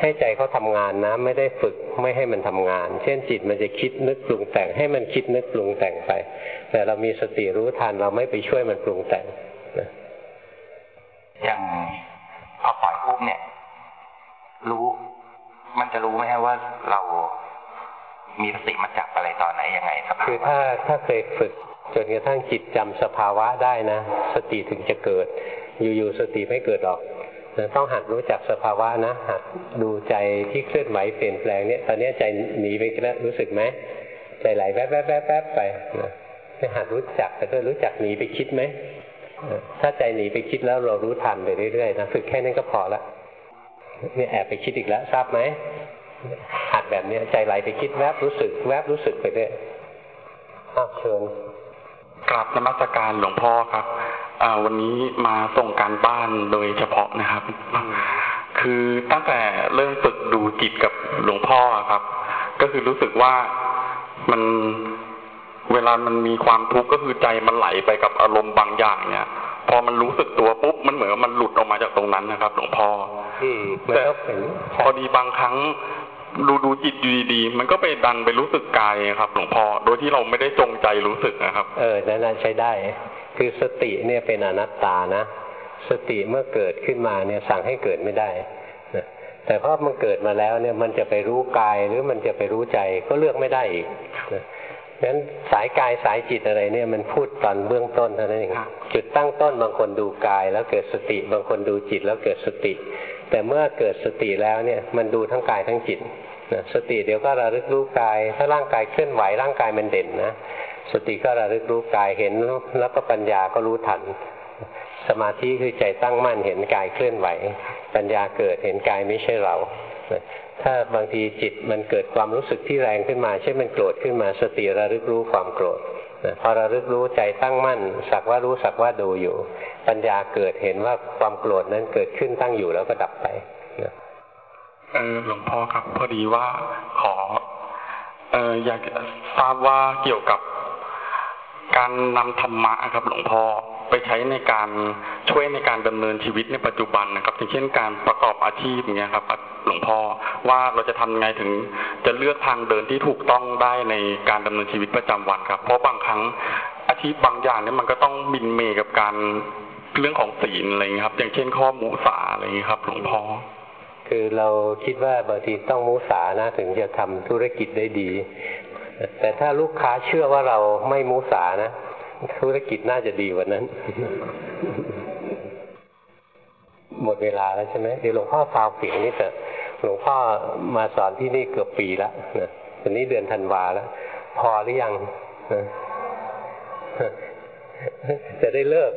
ให้ใจเขาทำงานนะ ไม่ได้ฝึกไม่ให้มันทำงาน เช่นจิตมันจะคิดนึกปรุงแต่ง ให้มันคิดนึกปรุงแต่งไป แต่เรามีสติรู้ทันเราไม่ไปช่วยมันปรุงแต่งอย่างพอปล่อยปุ๊บเนี่ย รู้ มันจะรู้ไหมฮะว่าเรา มีสติมาจับอะไรตอนไหนยังไงครับคือถ้าถ้าเคยฝึกจนกระทั่งจิตจำสภาวะได้นะ สติถึงจะเกิด อยู่ๆสติไม่เกิดหรอกนะต้องหัดรู้จักสภาวะนะหัดดูใจที่เคลื่อนไหวเปลี่ยนแปลงเนี่ยตอนนี้ใจหนีไปแล้วรู้สึกไหมใจไหลแวบแวบแวบแวบไปนะให้หัดรู้จักแต่ก็รู้จักหนีไปคิดไหมถ้าใจหนีไปคิดแล้วเรารู้ทันไปเรื่อยๆนะฝึกแค่นั้นก็พอละเนี่ยแอบไปคิดอีกแล้วทราบไหม หัดแบบเนี้ยใจไหลไปคิดแวบรู้สึก แวบรู้สึกไปเรื่อยอ้าวเชิญกราบนมัสการหลวงพ่อครับอ่าวันนี้มาส่งการบ้านโดยเฉพาะนะครับ คือตั้งแต่เริ่มฝึกดูจิตกับหลวงพ่อครับ ก็คือรู้สึกว่ามันเวลามันมีความทุกข์ก็คือใจมันไหลไปกับอารมณ์บางอย่างเนี่ยพอมันรู้สึกตัวปุ๊บมันเหมือนกับมันหลุดออกมาจากตรงนั้นนะครับ หลวงพ่ออืมมันแต่ก็เป็นพอดีบางครั้ง ดูดูจิตอยู่ดีๆมันก็ไปดันไปรู้สึกกายครับ หลวงพ่อโดยที่เราไม่ได้จงใจรู้สึกนะครับ เออนั่นนะใช้ได้ คือสติเนี่ยเป็นอนัตตานะ สติเมื่อเกิดขึ้นมาเนี่ยสั่งให้เกิดไม่ได้นะแต่พอมันเกิดมาแล้วเนี่ยมันจะไปรู้กายหรือมันจะไปรู้ใจก็เลือกไม่ได้อีกนะงั้นสายกายสายจิตอะไรเนี่ยมันพูดตอนเบื้องต้นเท่านั้นเองครับจุดตั้งต้นบางคนดูกาย แล้วเกิดสติบางคนดูจิตแล้วเกิดสติ แต่เมื่อเกิดสติแล้วเนี่ยมันดูทั้งกายทั้งจิตนะ สติเดี๋ยวก็ระลึกรู้กาย ถ้าร่างกายเคลื่อนไหวร่างกายมันเด่นนะสติก็ระลึกรู้กายเห็นแล้วก็ปัญญาก็รู้ทัน สมาธิคือใจตั้งมั่นเห็นกายเคลื่อนไหว ปัญญาเกิดเห็นกายไม่ใช่เรา ถ้าบางทีจิตมันเกิดความรู้สึกที่แรงขึ้นมาเช่นมันโกรธขึ้นมา สติระลึกรู้ความโกรธพอระลึกรู้ใจตั้งมั่น สักว่ารู้สักว่าดูอยู่ ปัญญาเกิดเห็นว่าความโกรธนั้นเกิดขึ้นตั้งอยู่แล้วก็ดับไปนะ เออหลวงพ่อครับพอดีว่าขอ เอออยากทราบว่าเกี่ยวกับการนำธรรมะครับ หลวงพ่อไปใช้ในการช่วยในการดำเนินชีวิตในปัจจุบันนะครับอย่างเช่นการประกอบอาชีพอย่างเงี้ยครับ หลวงพ่อว่าเราจะทำยังไงถึง จะเลือกทางเดินที่ถูกต้องได้ในการดำเนินชีวิตประจำวันครับ เพราะบางครั้งอาชีพบางอย่างเนี่ยมันก็ต้องบินเมกับการเรื่องของศีลอะไรเงี้ยครับ อย่างเช่นข้อมูสาอะไรเงี้ยครับ หลวงพ่อ คือเราคิดว่าบางทีต้องมุสานะถึงจะทำธุรกิจได้ดี แต่ถ้าลูกค้าเชื่อว่าเราไม่มุสานะธุรกิจน่าจะดีกว่านั้น หมดเวลาแล้วใช่ไหมเดี๋ยวหลวงพ่อฟาวเสียงนี่เถอะหลวงพ่อมาสอนที่นี่เกือบปีแล้วนะตอนนี้เดือนธันวาแล้ว พอหรือยังจะได้เลิก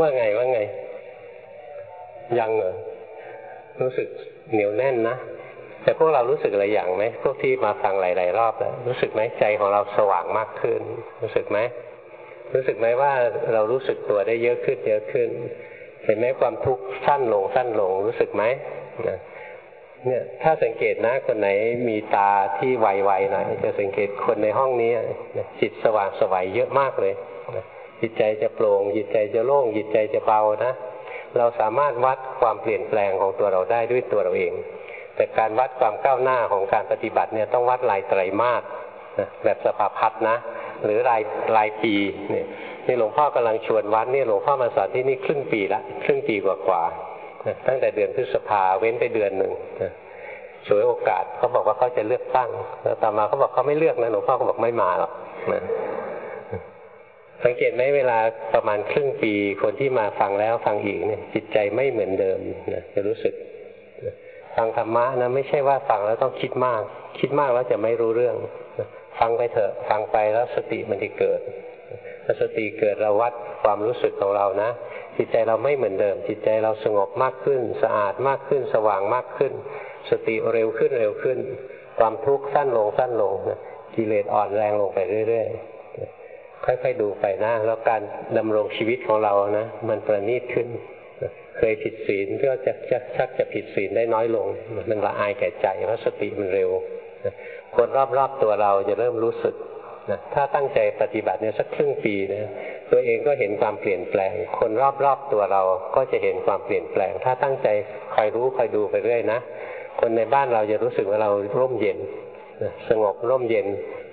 ว่าไงว่าไง ยังเหรอรู้สึกเหนียวแน่นนะแต่พวกเรารู้สึกอะไรอย่างไหมพวกที่มาฟังหลาย ๆ รอบแล้วรู้สึกไหมใจของเราสว่างมากขึ้น รู้สึกไหมรู้สึกไหมว่าเรารู้สึกตัวได้เยอะขึ้นเยอะขึ้น เห็นไหมความทุกข์สั้นลงสั้นลงรู้สึกไหมนะเนี่ยถ้าสังเกตนะคนไหนมีตาที่ไวๆหน่อยจะสังเกตคนในห้องนี้จิตสว่างสวัยเยอะมากเลยจิตใจจะโปร่งจิตใจจะโล่งจิตใจจะเบานะ เราสามารถวัดความเปลี่ยนแปลงของตัวเราได้ด้วยตัวเราเอง แต่การวัดความก้าวหน้าของการปฏิบัติเนี่ยต้องวัดรายไตรมาสแบบสภาพัฒนะ หรือรายรายปีเนี่ยนี่หลวงพ่อกำลังชวนวัดนี่หลวงพ่อมาสอนที่นี่ครึ่งปีละครึ่งปีกว่าๆนะตั้งแต่เดือนพฤษภาเว้นไปเดือนหนึ่งนะสวยโอกาสเขาบอกว่าเขาจะเลือกตั้งแล้วต่อมาเขาบอกเขาไม่เลือกนะหลวงพ่อก็บอกไม่มาหรอกนะ สังเกตไหมเวลาประมาณครึ่งปี คนที่มาฟังแล้วฟังอีกเนี่ยจิตใจไม่เหมือนเดิมนะจะรู้สึกฟังธรรมะนะไม่ใช่ว่าฟังแล้วต้องคิดมาก คิดมากแล้วจะไม่รู้เรื่องฟังไปเถอะฟังไปแล้วสติมันจะเกิดพอสติเกิดเราวัดความรู้สึกของเรานะจิตใจเราไม่เหมือนเดิม จิตใจเราสงบมากขึ้น สะอาดมากขึ้น สว่างมากขึ้น สติเร็วขึ้นเร็วขึ้น ความทุกข์สั้นลงสั้นลงกิเลสอ่อนแรงลงไปเรื่อย ๆ ค่อยๆดูไปนะแล้วการดำรงชีวิตของเรานะ มันประณีตขึ้น เคยผิดศีลก็จะจะชักจะผิดศีลได้น้อยลงมันละอายแก่ใจเพราะสติมันเร็วคนรอบๆตัวเราจะเริ่มรู้สึกนะถ้าตั้งใจปฏิบัติเนี่ยสักครึ่งปีนะตัวเองก็เห็นความเปลี่ยนแปลง คนรอบๆตัวเราก็จะเห็นความเปลี่ยนแปลง ถ้าตั้งใจคอยรู้คอยดูไปเรื่อยนะคนในบ้านเราจะรู้สึกว่าเราร่มเย็นนะสงบร่มเย็น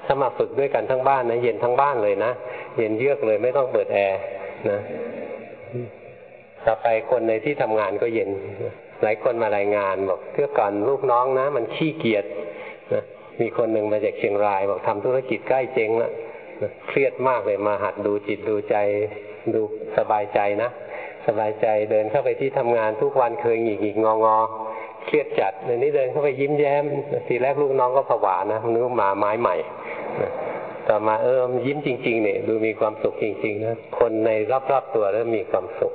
ถ้ามาฝึกด้วยกันทั้งบ้านนะเย็นทั้งบ้านเลยนะเย็นเยือกเลยไม่ต้องเปิดแอร์นะต่อไปคนในที่ทำงานก็เย็น หลายคนมารายงานบอกเพื่อก่อนลูกน้องนะ มันขี้เกียจนะมีคนหนึ่งมาจากเชียงราย บอกทำธุรกิจใกล้เจ๊งแล้วเครียดมากเลยมาหัดดูจิตดูใจดูสบายใจนะสบายใจเดินเข้าไปที่ทำงานทุกวันเคยหงิกหงิกงองอเครียดจัดในนี้เดินเข้าไปยิ้มแย้มทีแรกลูกน้องก็ผวานะนึกว่ามาไม้ใหม่ ต่อมาเออยิ้มจริงๆเนี่ยดูมีความสุขจริงๆนะคนในรอบๆตัวเริ่มมีความสุข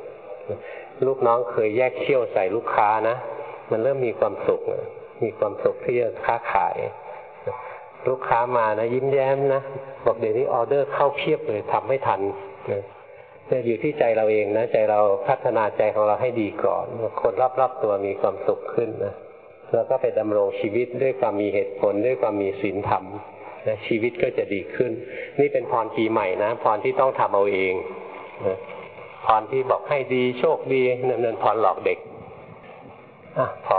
ลูกน้องเคยแยกเขี้ยวใส่ลูกค้านะ มันเริ่มมีความสุข มีความสุขที่จะค้าขาย ลูกค้ามานะยิ้มแย้มนะบอกเดี๋ยวนี้ออเดอร์เข้าเพียบเลยทำไม่ทันเนี่ยอยู่ที่ใจเราเองนะใจเราพัฒนาใจของเราให้ดีก่อน คนรอบๆตัวมีความสุขขึ้นนะแล้วก็ไปดำรงชีวิตด้วยความมีเหตุผลด้วยความมีศีลธรรม นะชีวิตก็จะดีขึ้น นี่เป็นพรปีใหม่นะพรที่ต้องทำเอาเองนะพรที่บอกให้ดีโชคดีนั่นพรหลอกเด็กอะพอ